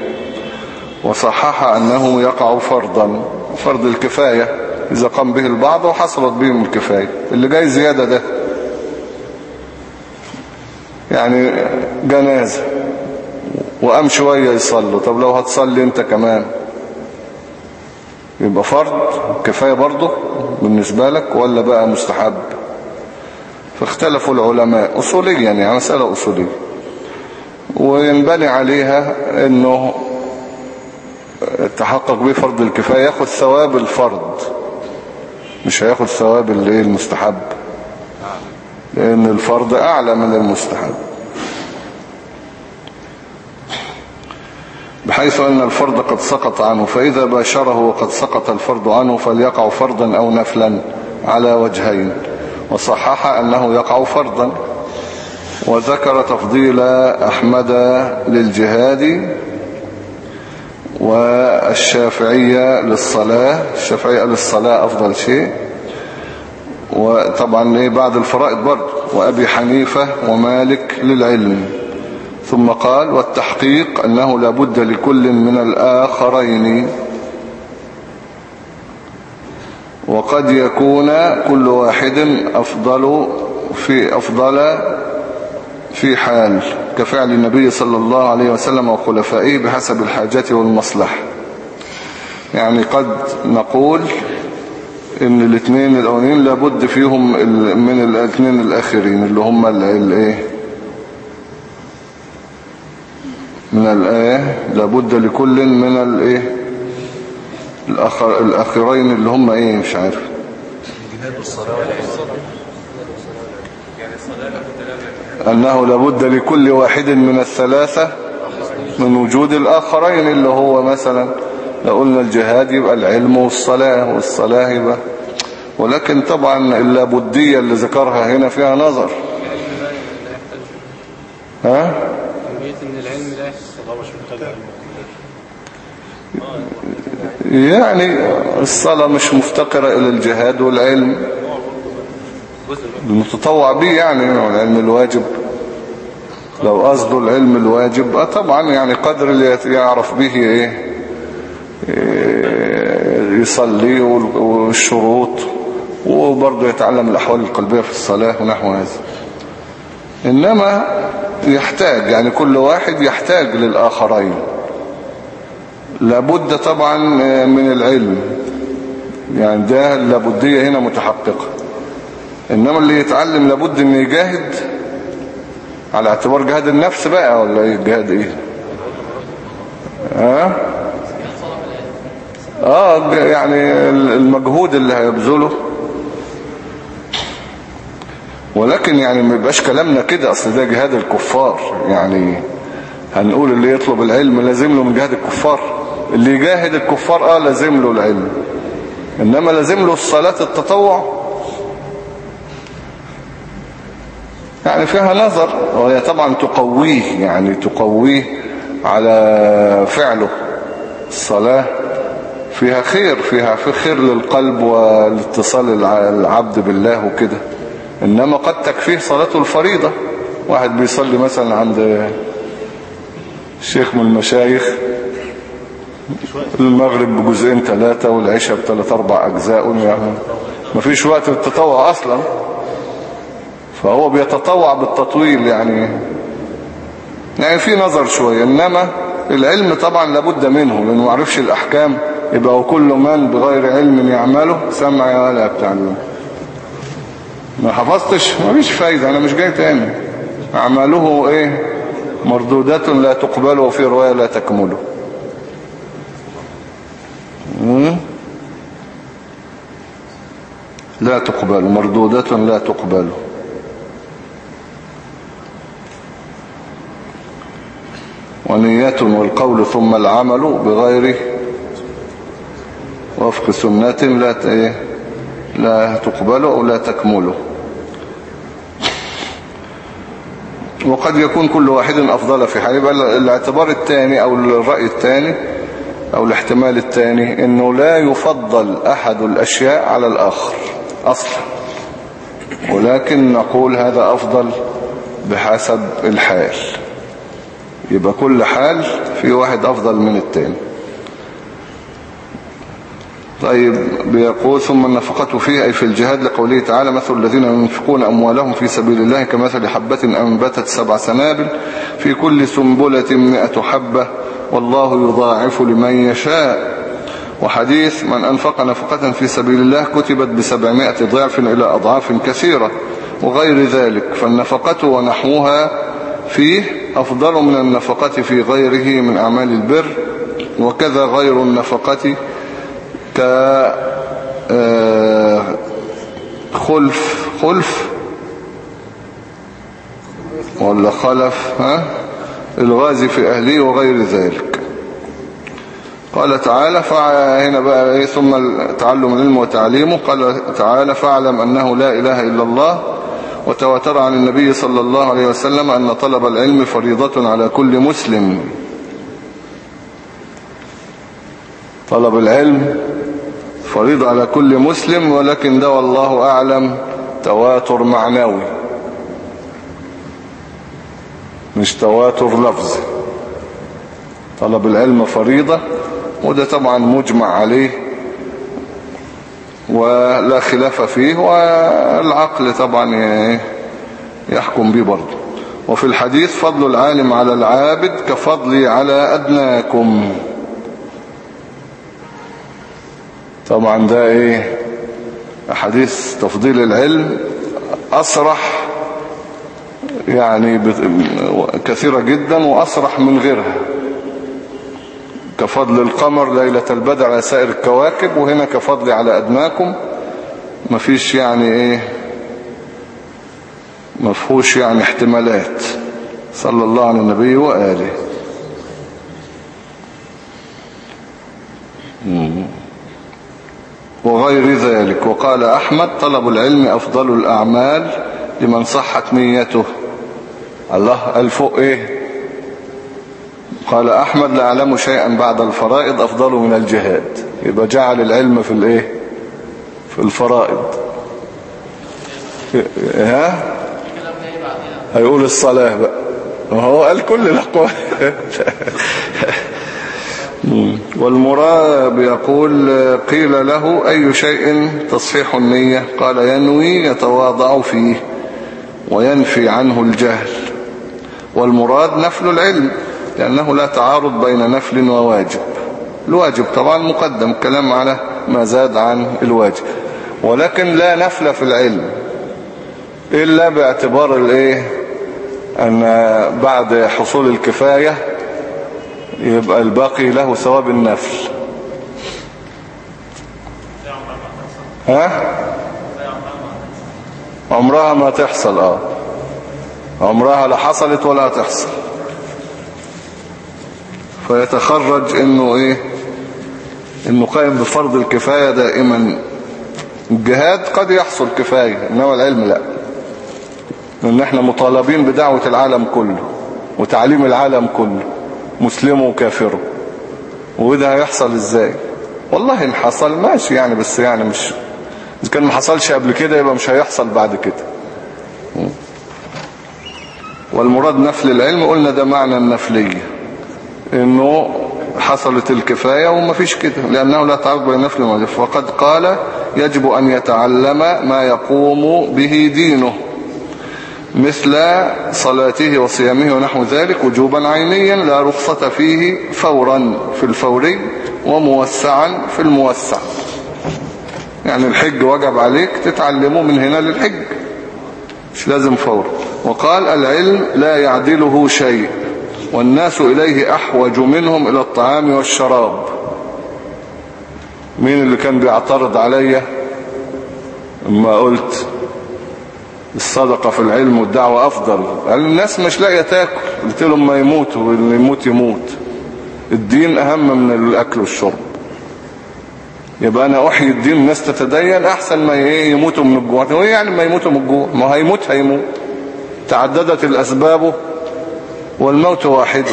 S1: وصحح أنه يقع فرضا فرض الكفاية إذا قام به البعض وحصلت بهم الكفاية. اللي جاي زيادة ده يعني جنازة. وقام شوية يصلوا. طب لو هتصلي أنت كمان؟ يبقى فرض كفاية برضه بالنسبة لك ولا بقى مستحب؟ فاختلفوا العلماء أصوليا يعني مسألة أصولية. وينبني عليها إنه التحقق به فرض الكفاية ياخد ثواب الفرض مش هياخد ثواب المستحب. لأن الفرض أعلى من المستحب. بحيث أن الفرض قد سقط عنه فإذا باشره وقد سقط الفرض عنه فليقع فرضا أو نفلا على وجهين. وصحح أنه يقع فرضا وذكر تفضيل أحمد للجهاد والشافعية للصلاة. الشافعية للصلاة أفضل شيء. وطبعا بعد الفرائض برضه. وأبي حنيفة ومالك للعلم. ثم قال والتحقيق أنه لابد لكل من الآخرين. وقد يكون كل واحد أفضل في أفضل في حال كفعل النبي صلى الله عليه وسلم وخلفائه بحسب الحاجة والمصلحة. يعني قد نقول إن الاثنين الأولين لابد فيهم من الاثنين الآخرين اللي هم الايه من الإيه؟ لابد لكل من الإيه؟ الأخر الاخرين اللي هم إيه؟ مش عارف. أنه لابد لكل واحد من الثلاثة من وجود الآخرين اللي هو مثلا لو قلنا الجهاد يبقى العلم والصلاة والصلاة يبقى ولكن طبعا اللابدية اللي ذكرها هنا فيها نظر. ها
S3: كمية ان العلم لا يحصل
S4: الله مش محتاج علم
S1: يعني الصلاة مش مفتقرة إلى الجهاد والعلم. المتطوع به يعني العلم الواجب. لو قصده العلم الواجب آه طبعا يعني قدر اللي يعرف به إيه؟ إيه يصلي والشروط وبرضه يتعلم الأحوال القلبية في الصلاة ونحو هذا. إنما يحتاج يعني كل واحد يحتاج للآخرين. لابد طبعا من العلم. يعني ده اللابدية هنا متحققة. إنما اللي يتعلم لابد أن يجاهد على اعتبار جهاد النفس بقى ولا إيه؟ جهاد إيه؟ ها؟ آه يعني المجهود اللي هيبذله ولكن يعني ما يبقاش كلامنا كده أصل ده جهاد الكفار. يعني هنقول اللي يطلب العلم لازم له من جهاد الكفار. اللي يجاهد الكفار آه لازم له العلم. إنما لازم له الصلاة التطوع. يعني فيها نظر وهي طبعا تقويه يعني تقويه على فعله. الصلاة فيها خير فيها في خير للقلب والاتصال الع- العبد بالله وكده. إنما قد تكفيه صلاته الفريضة. واحد بيصلي مثلا عند شيخ من المشايخ المغرب بجزئين ثلاثة والعشاء بثلاث أربع أجزاء يعني مفيش وقت للتطوع أصلا. فهو بيتطوع بالتطويل يعني. يعني في نظر شوية إنما العلم طبعا لابد منه لأنه ما عرفش الأحكام. يبقى وكل من بغير علم يعمله سمع ولا بتاع ده. ما حفظتش؟ ما فيش فايدة أنا مش جاي تاني. أعماله إيه؟ مردودات لا تقبل وفي رواية لا تكمله؟ لا تقبل مردودة لا تقبل. ونية والقول ثم العمل بغير وفق سنة لا إيه؟ لا تقبل أو لا تكمل. وقد يكون كل واحد أفضل في حال يبقى الاعتبار الثاني أو الرأي الثاني أو الاحتمال الثاني أنه لا يفضل أحد الأشياء على الآخر أصلا. ولكن نقول هذا أفضل بحسب الحال. يبقى كل حال في واحد أفضل من التاني طيب بيقول ثم النفقة فيه أي في الجهاد لقوله تعالى مثل الذين ينفقون أموالهم في سبيل الله كمثل حبة أنبتت سبع سنابل في كل سنبلة مئة حبة والله يضاعف لمن يشاء. وحديث من أنفق نفقة في سبيل الله كتبت بسبعمائة ضعف إلى أضعاف كثيرة وغير ذلك فالنفقة ونحوها فيه أفضل من النفقة في غيره من أعمال البر وكذا غير النفقة ك آه، خلف خلف؟ ولا خلف ها؟ الغازي في أهله وغير ذلك. قال تعالى فهنا بقى إيه ثم تعلم العلم وتعليمه. قال تعالى فاعلم أنه لا إله إلا الله وتواتر عن النبي صلى الله عليه وسلم أن طلب العلم فريضة على كل مسلم. طلب العلم فريضة على كل مسلم ولكن ده والله أعلم تواتر معنوي. مش تواتر لفظي طلب العلم فريضة وده طبعا مجمع عليه ولا خلاف فيه والعقل طبعا يحكم به برضه. وفي الحديث فضل العالم على العابد كفضلي على أدناكم. طبعا ده إيه؟ حديث تفضيل العلم أصرح يعني كثيرة جدا وأصرح من غيرها. كفضل القمر ليلة البدر على سائر الكواكب وهنا كفضل على أدناكم. مفيش يعني إيه؟ مفهوش يعني احتمالات. صلى الله على النبي وآله. وغير ذلك. وقال أحمد طلب العلم أفضل الأعمال لمن صحت نيته. الله قال فوق إيه؟ قال أحمد لا أعلم شيئا بعد الفرائض أفضل من الجهاد. يبقى جعل العلم في الإيه؟ في الفرائض. ها؟ هيقول الصلاة بقى. وهو قال كل الأقوال. مم. والمراد يقول قيل له أي شيء تصحيح النية؟ قال ينوي يتواضع فيه وينفي عنه الجهل. والمراد نفل العلم لأنه لا تعارض بين نفل وواجب. الواجب طبعا مقدم الكلام على ما زاد عن الواجب. ولكن لا نفل في العلم إلا باعتبار الإيه؟ أن بعد حصول الكفاية يبقى الباقي له ثواب النفل. ها؟ عمرها ما تحصل آه. عمرها لا حصلت ولا تحصل. فيتخرج إنه إيه؟ إنه قائم بفرض الكفاية دائما. الجهاد قد يحصل كفاية إنما العلم لا. لأن إحنا مطالبين بدعوة العالم كله وتعليم العالم كله. مسلمه وكافره وده هيحصل إزاي؟ والله ان حصل ماشي يعني بس يعني مش إذا كان ما حصلش قبل كده يبقى مش هيحصل بعد كده. والمراد نفل العلم قلنا ده معنى النفلية إنه حصلت الكفاية وما فيش كده لأنه لا تعرض بين نفل. وقد قال يجب أن يتعلم ما يقوم به دينه. مثل صلاته وصيامه ونحو ذلك وجوبا عينيا لا رخصة فيه فورا في الفوري وموسعا في الموسع. يعني الحج وجب عليك تتعلمه من هنا للحج مش لازم فور وقال العلم لا يعدله شيء والناس إليه أحوج منهم إلى الطعام والشراب. مين اللي كان بيعترض عليا؟ اما قلت الصدقة في العلم والدعوة أفضل. قال الناس مش لاقية تاكل. قلت لهم ما يموتوا واللي يموت يموت. الدين أهم من الأكل والشرب. يبقى أنا أحيي الدين الناس تتدين أحسن ما إيه يموتوا من الجوع. هو يعني ما يموتوا من الجوع؟ ما هيموت هيموت. تعددت الأسباب والموت واحد.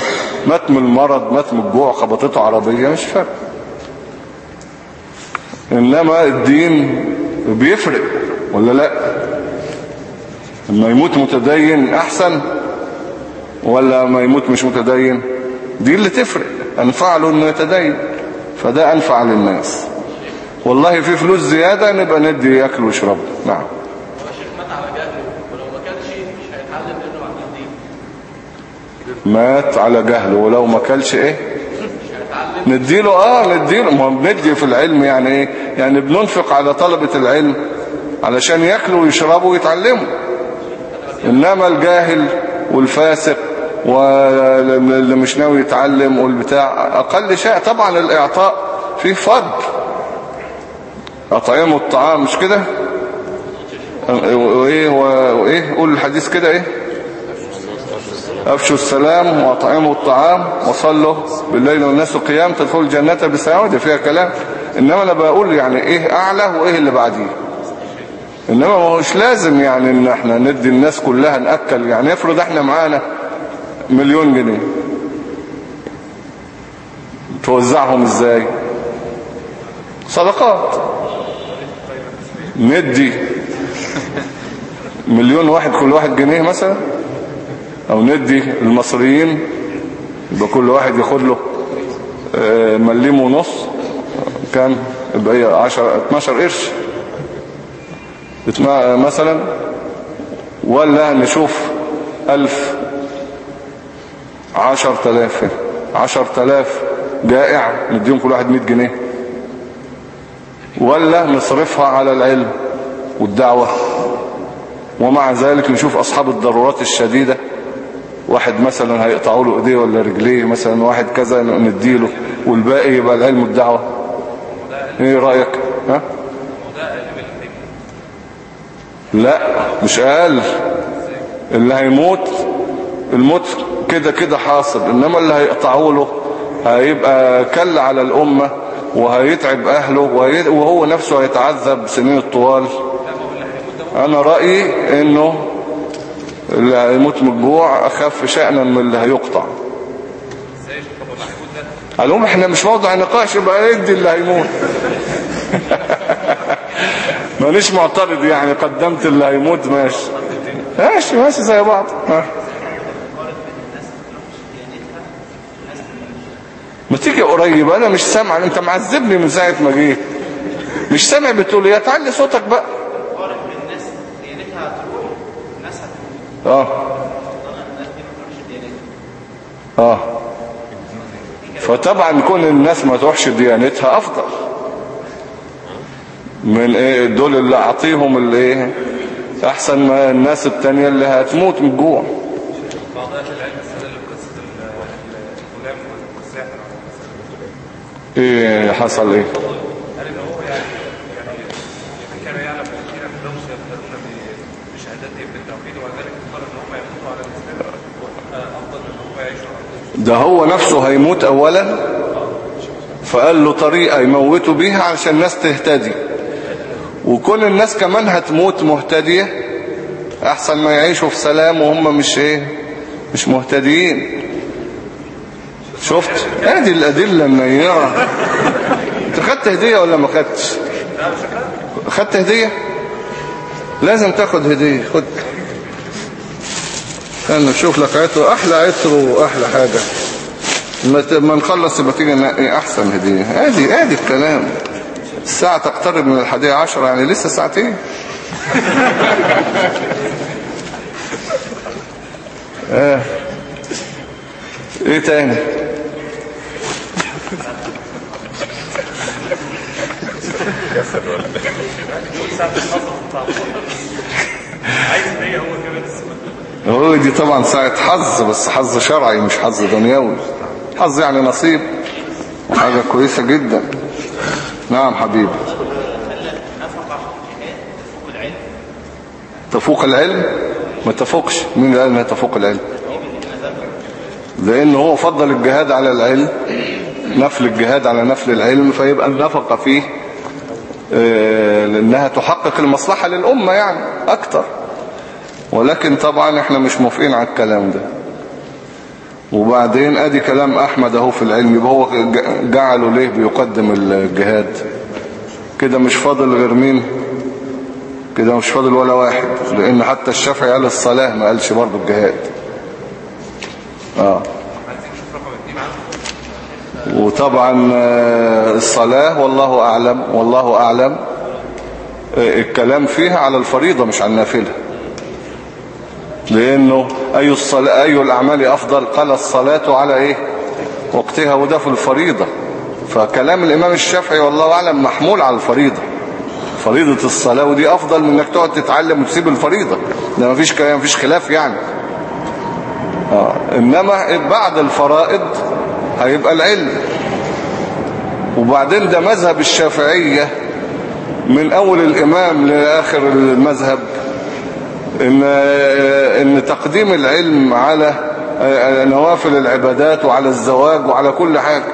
S1: مات من المرض مات من الجوع خبطته عربية مش فرق إنما الدين بيفرق ولا لأ؟ لما يموت متدين أحسن ولا ما يموت مش متدين؟ دي اللي تفرق. أنفع له إنه يتدين فده أنفع للناس. والله في فلوس زيادة نبقى ندي ياكل ويشرب. نعم.
S3: مات على جهله ولو ما
S1: كلش إيه؟ نديله آه نديله. ما بندي في العلم يعني إيه؟ يعني بننفق على طلبة العلم علشان ياكلوا ويشربوا ويتعلموا. إنما الجاهل والفاسق واللي مش ناوي يتعلم والبتاع أقل شيء. طبعا الإعطاء فيه فضل أطعموا الطعام مش كده؟ وإيه وإيه؟ قول الحديث كده إيه؟ أفشوا السلام وأطعموا الطعام وصلوا بالليل والناس قيام تدخل الجنة بسعودة فيها كلام. إنما أنا بقول يعني إيه أعلى وإيه اللي بعديه. إنما ما هوش لازم يعني إن إحنا ندي الناس كلها نأكل يعني افرض إحنا معانا مليون جنيه. توزعهم إزاي؟ صدقات. ندي مليون واحد كل واحد جنيه مثلا؟ أو ندي المصريين يبقى كل واحد ياخد له آه، مليم ونص كام يبقى هي 10 12 قرش. مثلا ولا نشوف ألف عشر تلاف عشر تلاف جائع نديهم كل واحد مئة جنيه. ولا نصرفها على العلم والدعوة. ومع ذلك نشوف أصحاب الضرورات الشديدة. واحد مثلا هيقطعوا له إيديه ولا رجليه مثلا واحد كذا نديله والباقي يبقى العلم والدعوة. إيه رأيك؟ ها؟ لا مش أقل اللي هيموت الموت كده كده حاصل. إنما اللي هيقطعوا له هيبقى كل على الأمة وهيتعب أهله وهي- وهو نفسه هيتعذب سنين الطوال. أنا رأيي إنه اللي هيموت من الجوع أخف شأنا من اللي هيقطع. قال لهم إحنا مش موضع نقاش يبقى يدي اللي هيموت؟ مانيش معترض يعني قدمت اللي هيموت ماشي. ماشي ماشي زي بعض. ما تيجي قريب أنا مش سامع أنت معذبني من ساعة ما جيت. مش سامع بتقول يا تعلي صوتك بقى.
S8: آه.
S1: آه. فطبعا كون الناس ما تروحش ديانتها أفضل. من إيه دول اللي اعطيهم اللي إيه احسن ما الناس التانية اللي هتموت من الجوع.
S7: بعض الغلام والساحر
S1: إيه حصل إيه؟
S7: قال ان هو يعني يعني كان ان هم يموتوا على الاسلام افضل من هم يعيشوا.
S1: ده هو نفسه هيموت اولا؟ فقال له طريقة يموتوا بيها علشان الناس تهتدي. وكل الناس كمان هتموت مهتدية. أحسن ما يعيشوا في سلام وهم مش إيه مش مهتديين. شفت؟ أدي الأدلة النيره أنت خدت هدية ولا ما خدتش؟ خدت هدية؟ لازم تاخد هدية. خد. أنا نشوف لك عطر. أحلى عطر وأحلى حاجة. ما نخلص يبقى تيجي أحسن هدية. ادي أدي الكلام. الساعة تقترب من الحادية عشر يعني لسه ساعتين؟ إيه تاني؟
S7: هو
S1: دي طبعا ساعة حظ بس حظ شرعي مش حظ دنيوي. حظ يعني نصيب. حاجة كويسة جدا. نعم حبيبي. تفوق العلم؟ ما تفوقش. مين قال إنها تفوق العلم؟ لأن هو فضل الجهاد على العلم نفل الجهاد على نفل العلم فيبقى النفقة فيه آه، لأنها تحقق المصلحة للأمة يعني أكتر. ولكن طبعا إحنا مش موافقين على الكلام ده. وبعدين ادي كلام احمد اهو في العلم يبقى هو جعله ليه بيقدم الجهاد؟ كده مش فاضل غير مين؟ كده مش فاضل ولا واحد لأن حتى الشافعي قال الصلاة ما قالش برضه الجهاد. آه. وطبعا آه، الصلاة والله أعلم والله أعلم آه، الكلام فيها على الفريضة مش على النافلة. لأنه أي الصلاة أي الأعمال أفضل؟ قال الصلاة على إيه؟ وقتها وده في الفريضة. فكلام الإمام الشافعي والله أعلم محمول على الفريضة. فريضة الصلاة ودي أفضل من إنك تقعد تتعلم وتسيب الفريضة. ده مفيش كلام مفيش خلاف يعني. آه. إنما بعد الفرائض هيبقى العلم. وبعدين ده مذهب الشافعية من أول الإمام لآخر المذهب. إن إن تقديم العلم على نوافل العبادات وعلى الزواج وعلى كل حاجة.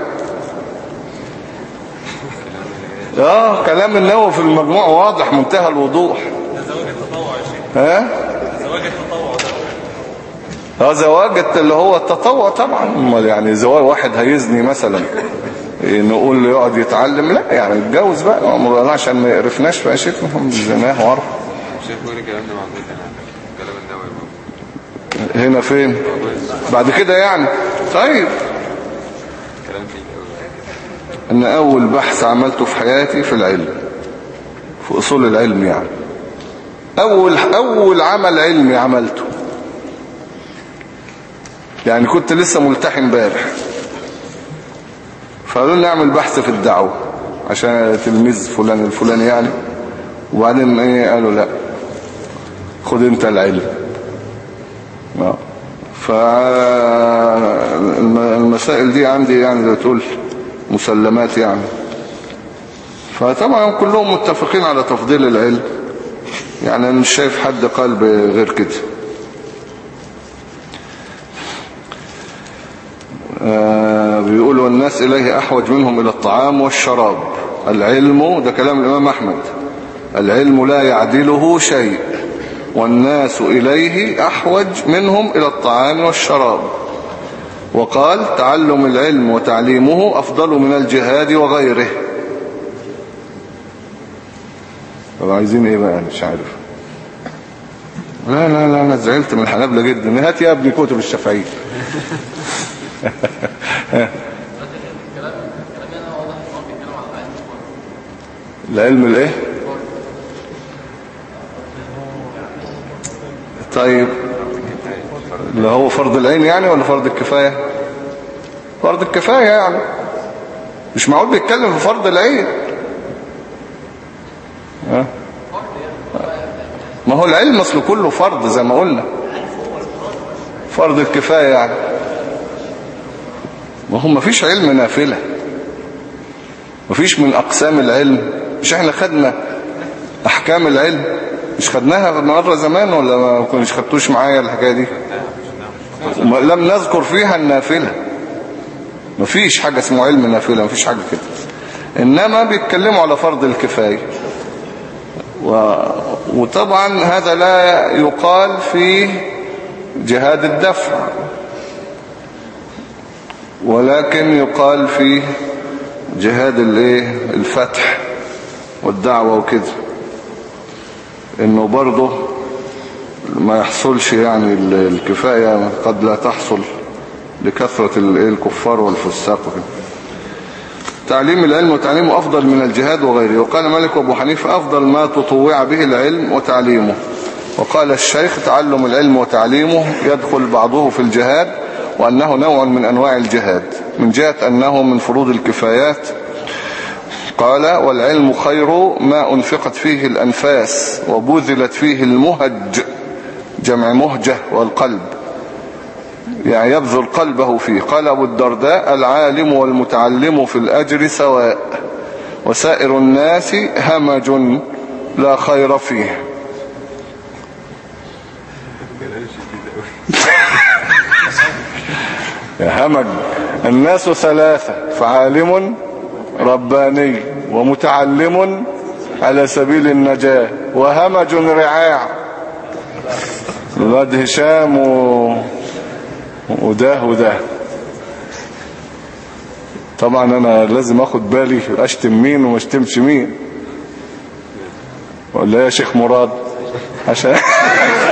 S1: آه كلام النووي في المجموع واضح منتهى الوضوح.
S7: ده زواج التطوع يا شيخ
S1: ها؟
S7: زواج التطوع ده
S1: آه زواج اللي هو التطوع طبعا. أمال يعني زواج واحد هيزني مثلا. نقول له يقعد يتعلم. لا يعني اتجوز بقى. عشان ما يقرفناش بقى شيخ محمد زناه وعرف
S5: الشيخ بيقول الكلام ده موجود هنا كلام النووي موجود
S1: هنا فين؟ بعد كده يعني. طيب. ان أول بحث عملته في حياتي في العلم في أصول العلم يعني. أول أول عمل علمي عملته. يعني كنت لسه ملتحي امبارح. فقالوا لي نعمل بحث في الدعوة عشان تلميذ فلان الفلاني يعني. وبعدين إيه؟ قالوا لا خد أنت العلم. فالمسائل دي عندي يعني زي تقول مسلمات يعني. فطبعا كلهم متفقين على تفضيل العلم. يعني أنا مش شايف حد قال بغير كده. آه بيقولوا الناس إليه أحوج منهم إلى الطعام والشراب. العلم ده كلام الإمام أحمد. العلم لا يعدله شيء. والناس إليه أحوج منهم إلى الطعام والشراب. وقال تعلم العلم وتعليمه أفضل من الجهاد وغيره. طب عايزين إيه بقى؟ مش عارف. لا لا لا أنا زعلت من الحنابلة جدا. هات يا ابني كتب الشافعية
S3: الكلام الكلام هنا واضح ان هو بيتكلم على العلم برضه.
S1: العلم الايه طيب. اللي هو فرض العين يعني ولا فرض الكفاية؟ فرض الكفاية يعني. مش معقول بيتكلم في فرض العين؟ ما هو العلم اصله كله فرض زي ما قلنا. فرض الكفاية يعني. ما هو مفيش علم نافلة. مفيش من أقسام العلم. مش إحنا خدنا أحكام العلم. مش خدناها مرة زمان ولا ما كناش خدتوش معايا الحكاية دي؟ لم نذكر فيها النافلة. مفيش حاجة اسمه علم نافلة مفيش حاجة كده. إنما بيتكلموا على فرض الكفاية. و... وطبعا هذا لا يقال في جهاد الدفع. ولكن يقال في جهاد الايه؟ الفتح والدعوة وكده. إنه برضه ما يحصلش يعني ال- الكفاية قد لا تحصل لكثرة ال- الكفار والفساق تعليم العلم وتعليمه أفضل من الجهاد وغيره. وقال مالك وأبو حنيفة أفضل ما تطوع به العلم وتعليمه. وقال الشيخ تعلم العلم وتعليمه يدخل بعضه في الجهاد وأنه نوع من أنواع الجهاد. من جهة أنه من فروض الكفايات قال والعلم خير ما أنفقت فيه الأنفاس وبذلت فيه المهج جمع مهجة والقلب. يعني يبذل قلبه فيه. قال أبو الدرداء العالم والمتعلم في الأجر سواء وسائر الناس همج لا خير فيه. همج. الناس ثلاثة فعالم رباني ومتعلم على سبيل النجاة وهمج رعاع. الواد هشام و... وده وده. طبعا أنا لازم آخد بالي أشتم مين وما أشتمش مين. ولا يا شيخ مراد؟ عشان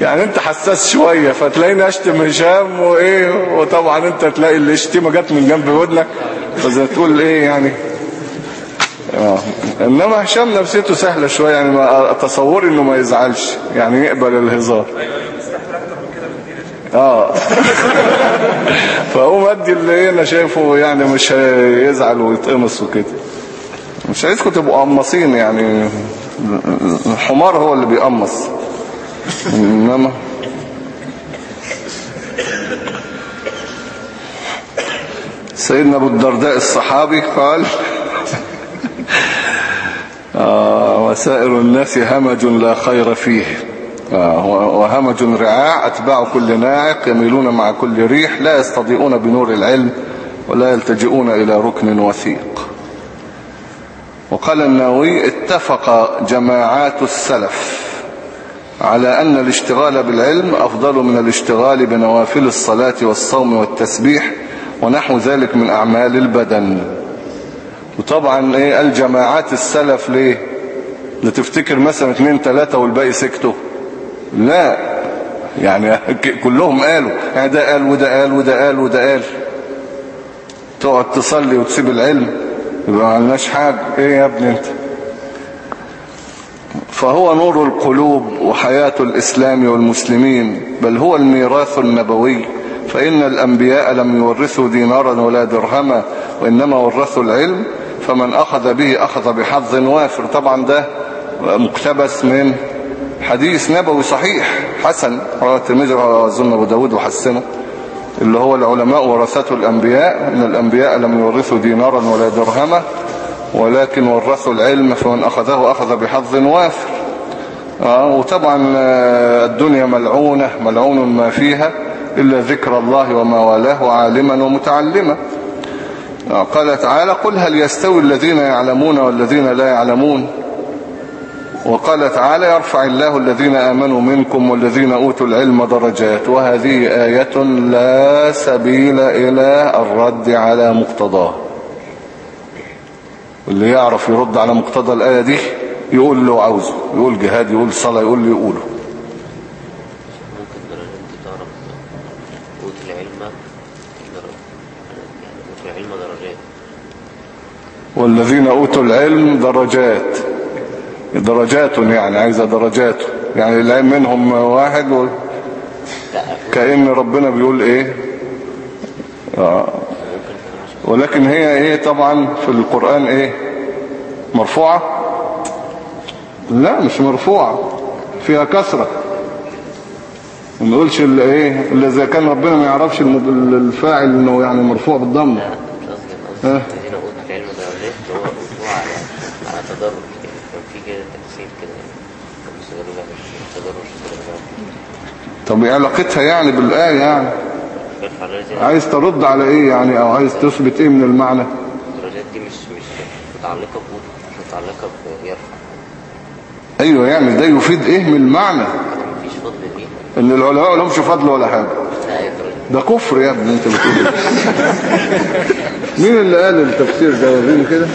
S1: يعني انت حساس شوية فتلاقيني اشتم هشام وايه وطبعا انت تلاقي الاشتمة جت من جنب ودنك فزي تقول إيه يعني. آه. انما هشام نفسيته سهلة شوية يعني ما تصوري انه ما يزعلش يعني يقبل الهزار. آه. فاقوم ادي اللي أنا شايفه يعني مش هيزعل ويتقمص وكده. مش عايزكم تبقوا قمصين يعني الحمار هو اللي بيقمص. انما سيدنا أبو الدرداء الصحابي قال آه وسائر الناس همج لا خير فيه. آه وهمج رعاع أتباع كل ناعق يميلون مع كل ريح لا يستضيئون بنور العلم ولا يلتجئون إلى ركن وثيق. وقال النووي اتفق جماعات السلف على أن الاشتغال بالعلم أفضل من الاشتغال بنوافل الصلاة والصوم والتسبيح ونحو ذلك من أعمال البدن. وطبعا إيه الجماعات السلف ليه؟ لتفتكر مثلا اتنين تلاتة والباقي سكتوا؟ لا. يعني كلهم قالوا يعني ده قال وده قال وده قال وده قال. تقعد تصلي وتسيب العلم يبقى ما عملناش حاجة. إيه يا ابني أنت؟ فهو نور القلوب وحياة الإسلام والمسلمين بل هو الميراث النبوي. فإن الأنبياء لم يورثوا دينارا ولا درهما وإنما ورثوا العلم فمن أخذ به أخذ بحظ وافر. طبعا ده مقتبس من حديث نبوي صحيح حسن رواه الترمذي وأظن أبو داود وحسنه اللي هو العلماء ورثته الأنبياء. إن الأنبياء لم يورثوا دينارا ولا درهما ولكن ورثوا العلم فمن أخذه أخذ بحظ وافر. آه وطبعا الدنيا ملعونة ملعون ما فيها إلا ذكر الله وما والاه وعالما ومتعلما. آه قال تعالى قل هل يستوي الذين يعلمون والذين لا يعلمون؟ وقال تعالى يرفع الله الذين آمنوا منكم والذين أوتوا العلم درجات وهذه آية لا سبيل إلى الرد على مقتضاه. واللي يعرف يرد على مقتضى الآية دي يقول له عاوزه يقول جهاد يقول صلاة يقول له يقوله. والذين أوتوا العلم درجات. درجات يعني عايزة درجات. يعني العلم منهم واحد و... كأن ربنا بيقول إيه؟ آه. ولكن هي إيه طبعا في القرآن إيه؟ مرفوعة؟ لا مش مرفوعة فيها كسرة. ما نقولش إيه؟ إلا إذا كان ربنا ما يعرفش الفاعل إنه يعني مرفوع بالضمه ها؟
S10: اللي على على تدرج في كده
S1: طب إيه علاقتها يعني بالآية يعني؟
S10: الذين
S1: عايز ترد على إيه يعني؟ أو عايز تثبت إيه من المعنى؟
S10: الدرجات دي مش مش متعلقة بقول مش متعلقة بيرفع
S1: أيوه يعني ده يفيد إيه من المعنى؟
S10: مفيش فضل ليه؟
S1: إن العلماء لهمش فضل ولا
S10: درجات
S1: ده كفر يا ابني أنت بتقول إيه؟ مين اللي قال التفسير ده؟ وريني كده؟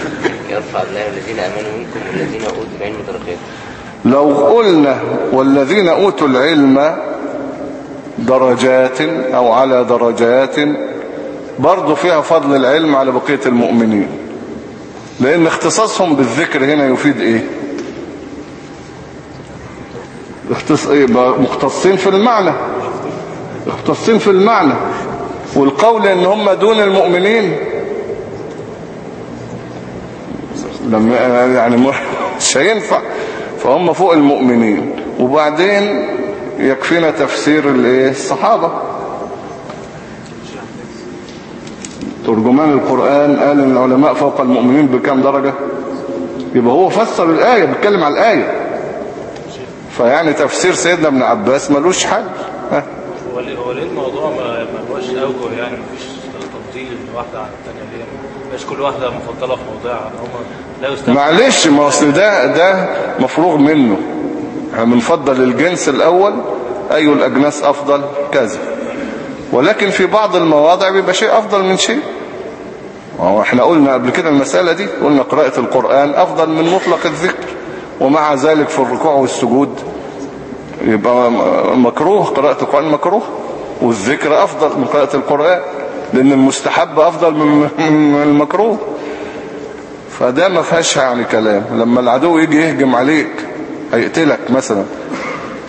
S10: يرفع الله الذين آمنوا منكم والذين أوتوا العلم درجات.
S1: لو قلنا والذين أوتوا العلم درجات أو على درجات برضو فيها فضل العلم على بقية المؤمنين. لأن اختصاصهم بالذكر هنا يفيد إيه؟ اختص... إيه مختصين في المعنى. مختصين في المعنى. والقول إن هم دون المؤمنين لما يعني مش هينفع. فهم فوق المؤمنين. وبعدين يكفينا تفسير الصحابة. ترجمان القرآن قال إن العلماء فوق المؤمنين بكام درجة؟ يبقى هو فسر الآية بيتكلم على الآية. فيعني تفسير سيدنا ابن عباس ملوش حل. ها؟
S4: هو ليه الموضوع ما هوش أوجه يعني؟ مفيش تفضيل واحدة عن الثانية ليه؟ مش كل واحدة مفضلة في موضوعها
S1: معلش ما أصل ده ده مفروغ منه. بنفضل الجنس الأول أي الأجناس أفضل؟ كذا. ولكن في بعض المواضع بيبقى شيء أفضل من شيء. إحنا قلنا قبل كده المسألة دي قلنا قراءة القرآن أفضل من مطلق الذكر ومع ذلك في الركوع والسجود يبقى مكروه قراءة القرآن مكروه والذكر أفضل من قراءة القرآن لأن المستحب أفضل من من المكروه. فده ما فيهاش يعني كلام. لما العدو يجي يهجم عليك هيقتلك مثلا.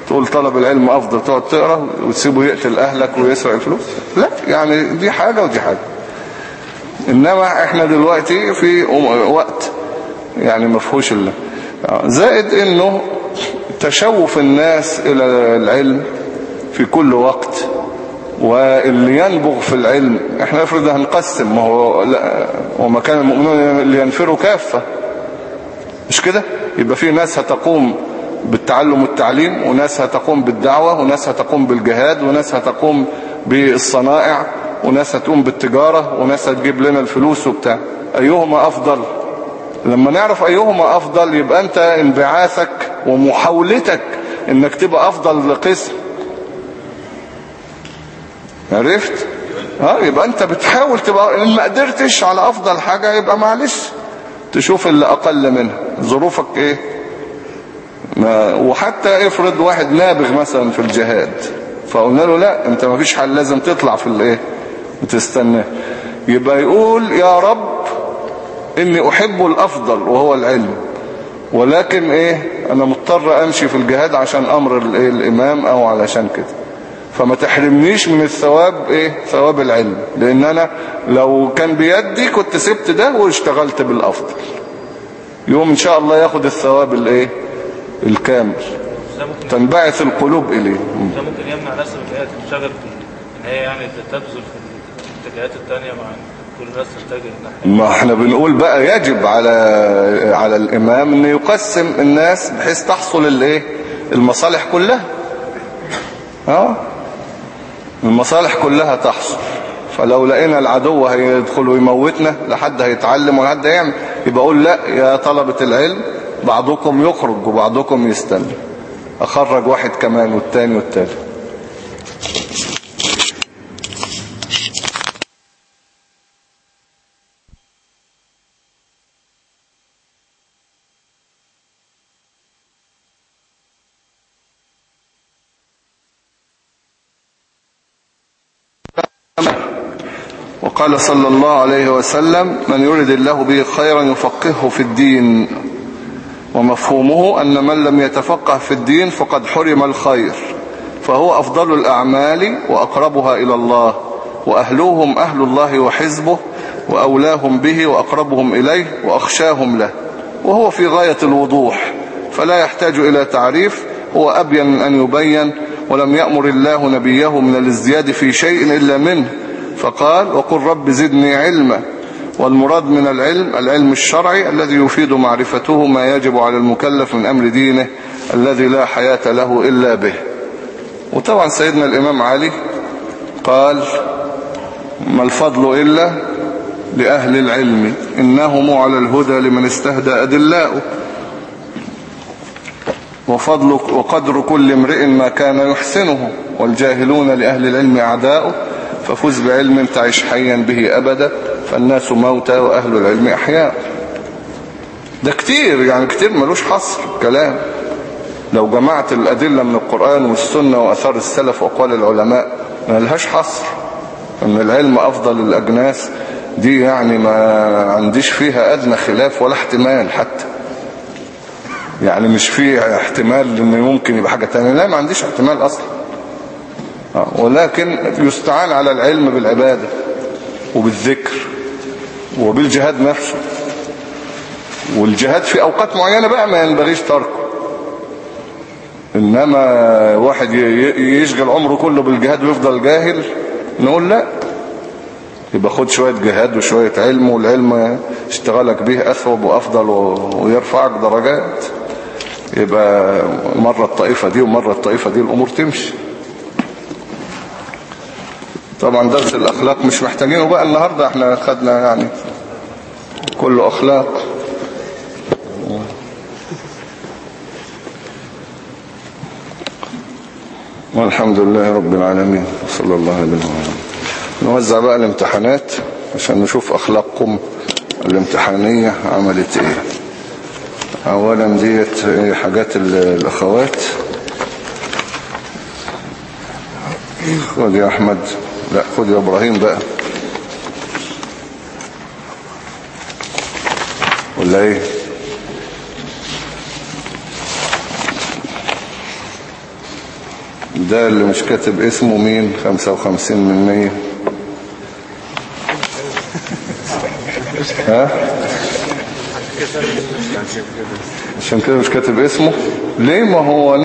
S1: تقول طلب العلم أفضل تقعد تقرأ وتسيبه يقتل أهلك ويسرق الفلوس. لا يعني دي حاجة ودي حاجة. إنما إحنا دلوقتي في وقت يعني ما فيهوش الا زائد إنه تشوف الناس إلى العلم في كل وقت. واللي ينبغ في العلم إحنا أفرض هنقسم ما هو لا وما كان المؤمنون اللي ينفروا كافة. مش كده؟ يبقى في ناس هتقوم بالتعلم والتعليم وناس هتقوم بالدعوة وناس هتقوم بالجهاد وناس هتقوم بالصنائع وناس هتقوم بالتجارة وناس هتجيب لنا الفلوس وبتاع. أيهما أفضل؟ لما نعرف أيهما أفضل يبقى أنت انبعاثك ومحاولتك إنك تبقى أفضل قسم عرفت؟ ها يبقى أنت بتحاول تبقى إن ما قدرتش على أفضل حاجة يبقى معلش تشوف اللي أقل منها. ظروفك ما وحتى افرض واحد نابغ مثلا في الجهاد فقلنا له لا انت ما فيش حل لازم تطلع في الايه؟ وتستناه يبقى يقول يا رب إني أحب الأفضل وهو العلم ولكن إيه؟ أنا مضطر أمشي في الجهاد عشان أمر الايه؟ الإمام أو علشان كده. فما تحرمنيش من الثواب إيه؟ ثواب العلم لأن أنا لو كان بيدي كنت سبت ده واشتغلت بالأفضل. يوم إن شاء الله ياخد الثواب الإيه؟ الكامل. تنبعث القلوب إليه.
S4: ده ممكن يمنع ناس من ان هي تنشغل في إن هي يعني تبذل في الاتجاهات الثانية مع كل الناس تتجه ناحيه
S1: ما إحنا بنقول بقى يجب على على الإمام ان يقسم الناس بحيث تحصل الإيه؟ المصالح كلها. آه؟ المصالح كلها تحصل. فلو لقينا العدو هيدخل ويموتنا لحد هيتعلم ولا حد هيعمل. يبقى أقول لا يا طلبة العلم بعضكم يخرج وبعضكم يستنى أخرج واحد كمان والتاني والتالت. وقال صلى الله عليه وسلم من يرد الله به خيرا يفقهه في الدين. ومفهومه أن من لم يتفقه في الدين فقد حرم الخير فهو أفضل الأعمال وأقربها إلى الله وأهلوهم أهل الله وحزبه وأولاهم به وأقربهم إليه وأخشاهم له وهو في غاية الوضوح فلا يحتاج إلى تعريف هو أبين من أن يبين ولم يأمر الله نبيه من الازدياد في شيء إلا منه فقال وقل رب زدني علما والمراد من العلم العلم الشرعي الذي يفيد معرفته ما يجب على المكلف من أمر دينه الذي لا حياة له إلا به. وطبعا سيدنا الإمام علي قال ما الفضل إلا لأهل العلم؟ إنهم على الهدى لمن استهدى أدلاؤه. وفضل وقدر كل امرئ ما كان يحسنه والجاهلون لأهل العلم أعداؤه ففز بعلم تعيش حيا به أبدا. فالناس موتى وأهل العلم أحياء. ده كتير يعني كتير ملوش حصر كلام لو جمعت الأدلة من القرآن والسنة وأثار السلف وأقوال العلماء ما لهاش حصر. أن العلم أفضل الأجناس دي يعني ما عنديش فيها أدنى خلاف ولا احتمال حتى. يعني مش فيه احتمال انه ممكن يبقى حاجة تانية. لا ما عنديش احتمال أصلا. آه، ولكن يستعان على العلم بالعبادة وبالذكر. وبالجهاد نفسه. والجهاد في أوقات معينة بقى ما ينبغيش تركه. إنما واحد يشغل عمره كله بالجهاد ويفضل جاهل نقول لا. يبقى خد شوية جهاد وشوية علم والعلم اشتغلك به أثوب وأفضل ويرفعك درجات. يبقى مرة الطائفة دي ومرة الطائفة دي الأمور تمشي. طبعا درس الأخلاق مش محتاجينه بقى النهاردة إحنا خدنا يعني كله أخلاق. والحمد لله رب العالمين صلى الله عليه وسلم نوزع بقى الامتحانات عشان نشوف أخلاقكم الامتحانية عملت إيه. اولا ديت حاجات ال- الأخوات. خد يا أحمد. لا خد يا إبراهيم بقى. ولا إيه؟ ده اللي مش كاتب اسمه مين؟ 55 من 100 ها؟ عشان كده مش كاتب اسمه. ليه ما هو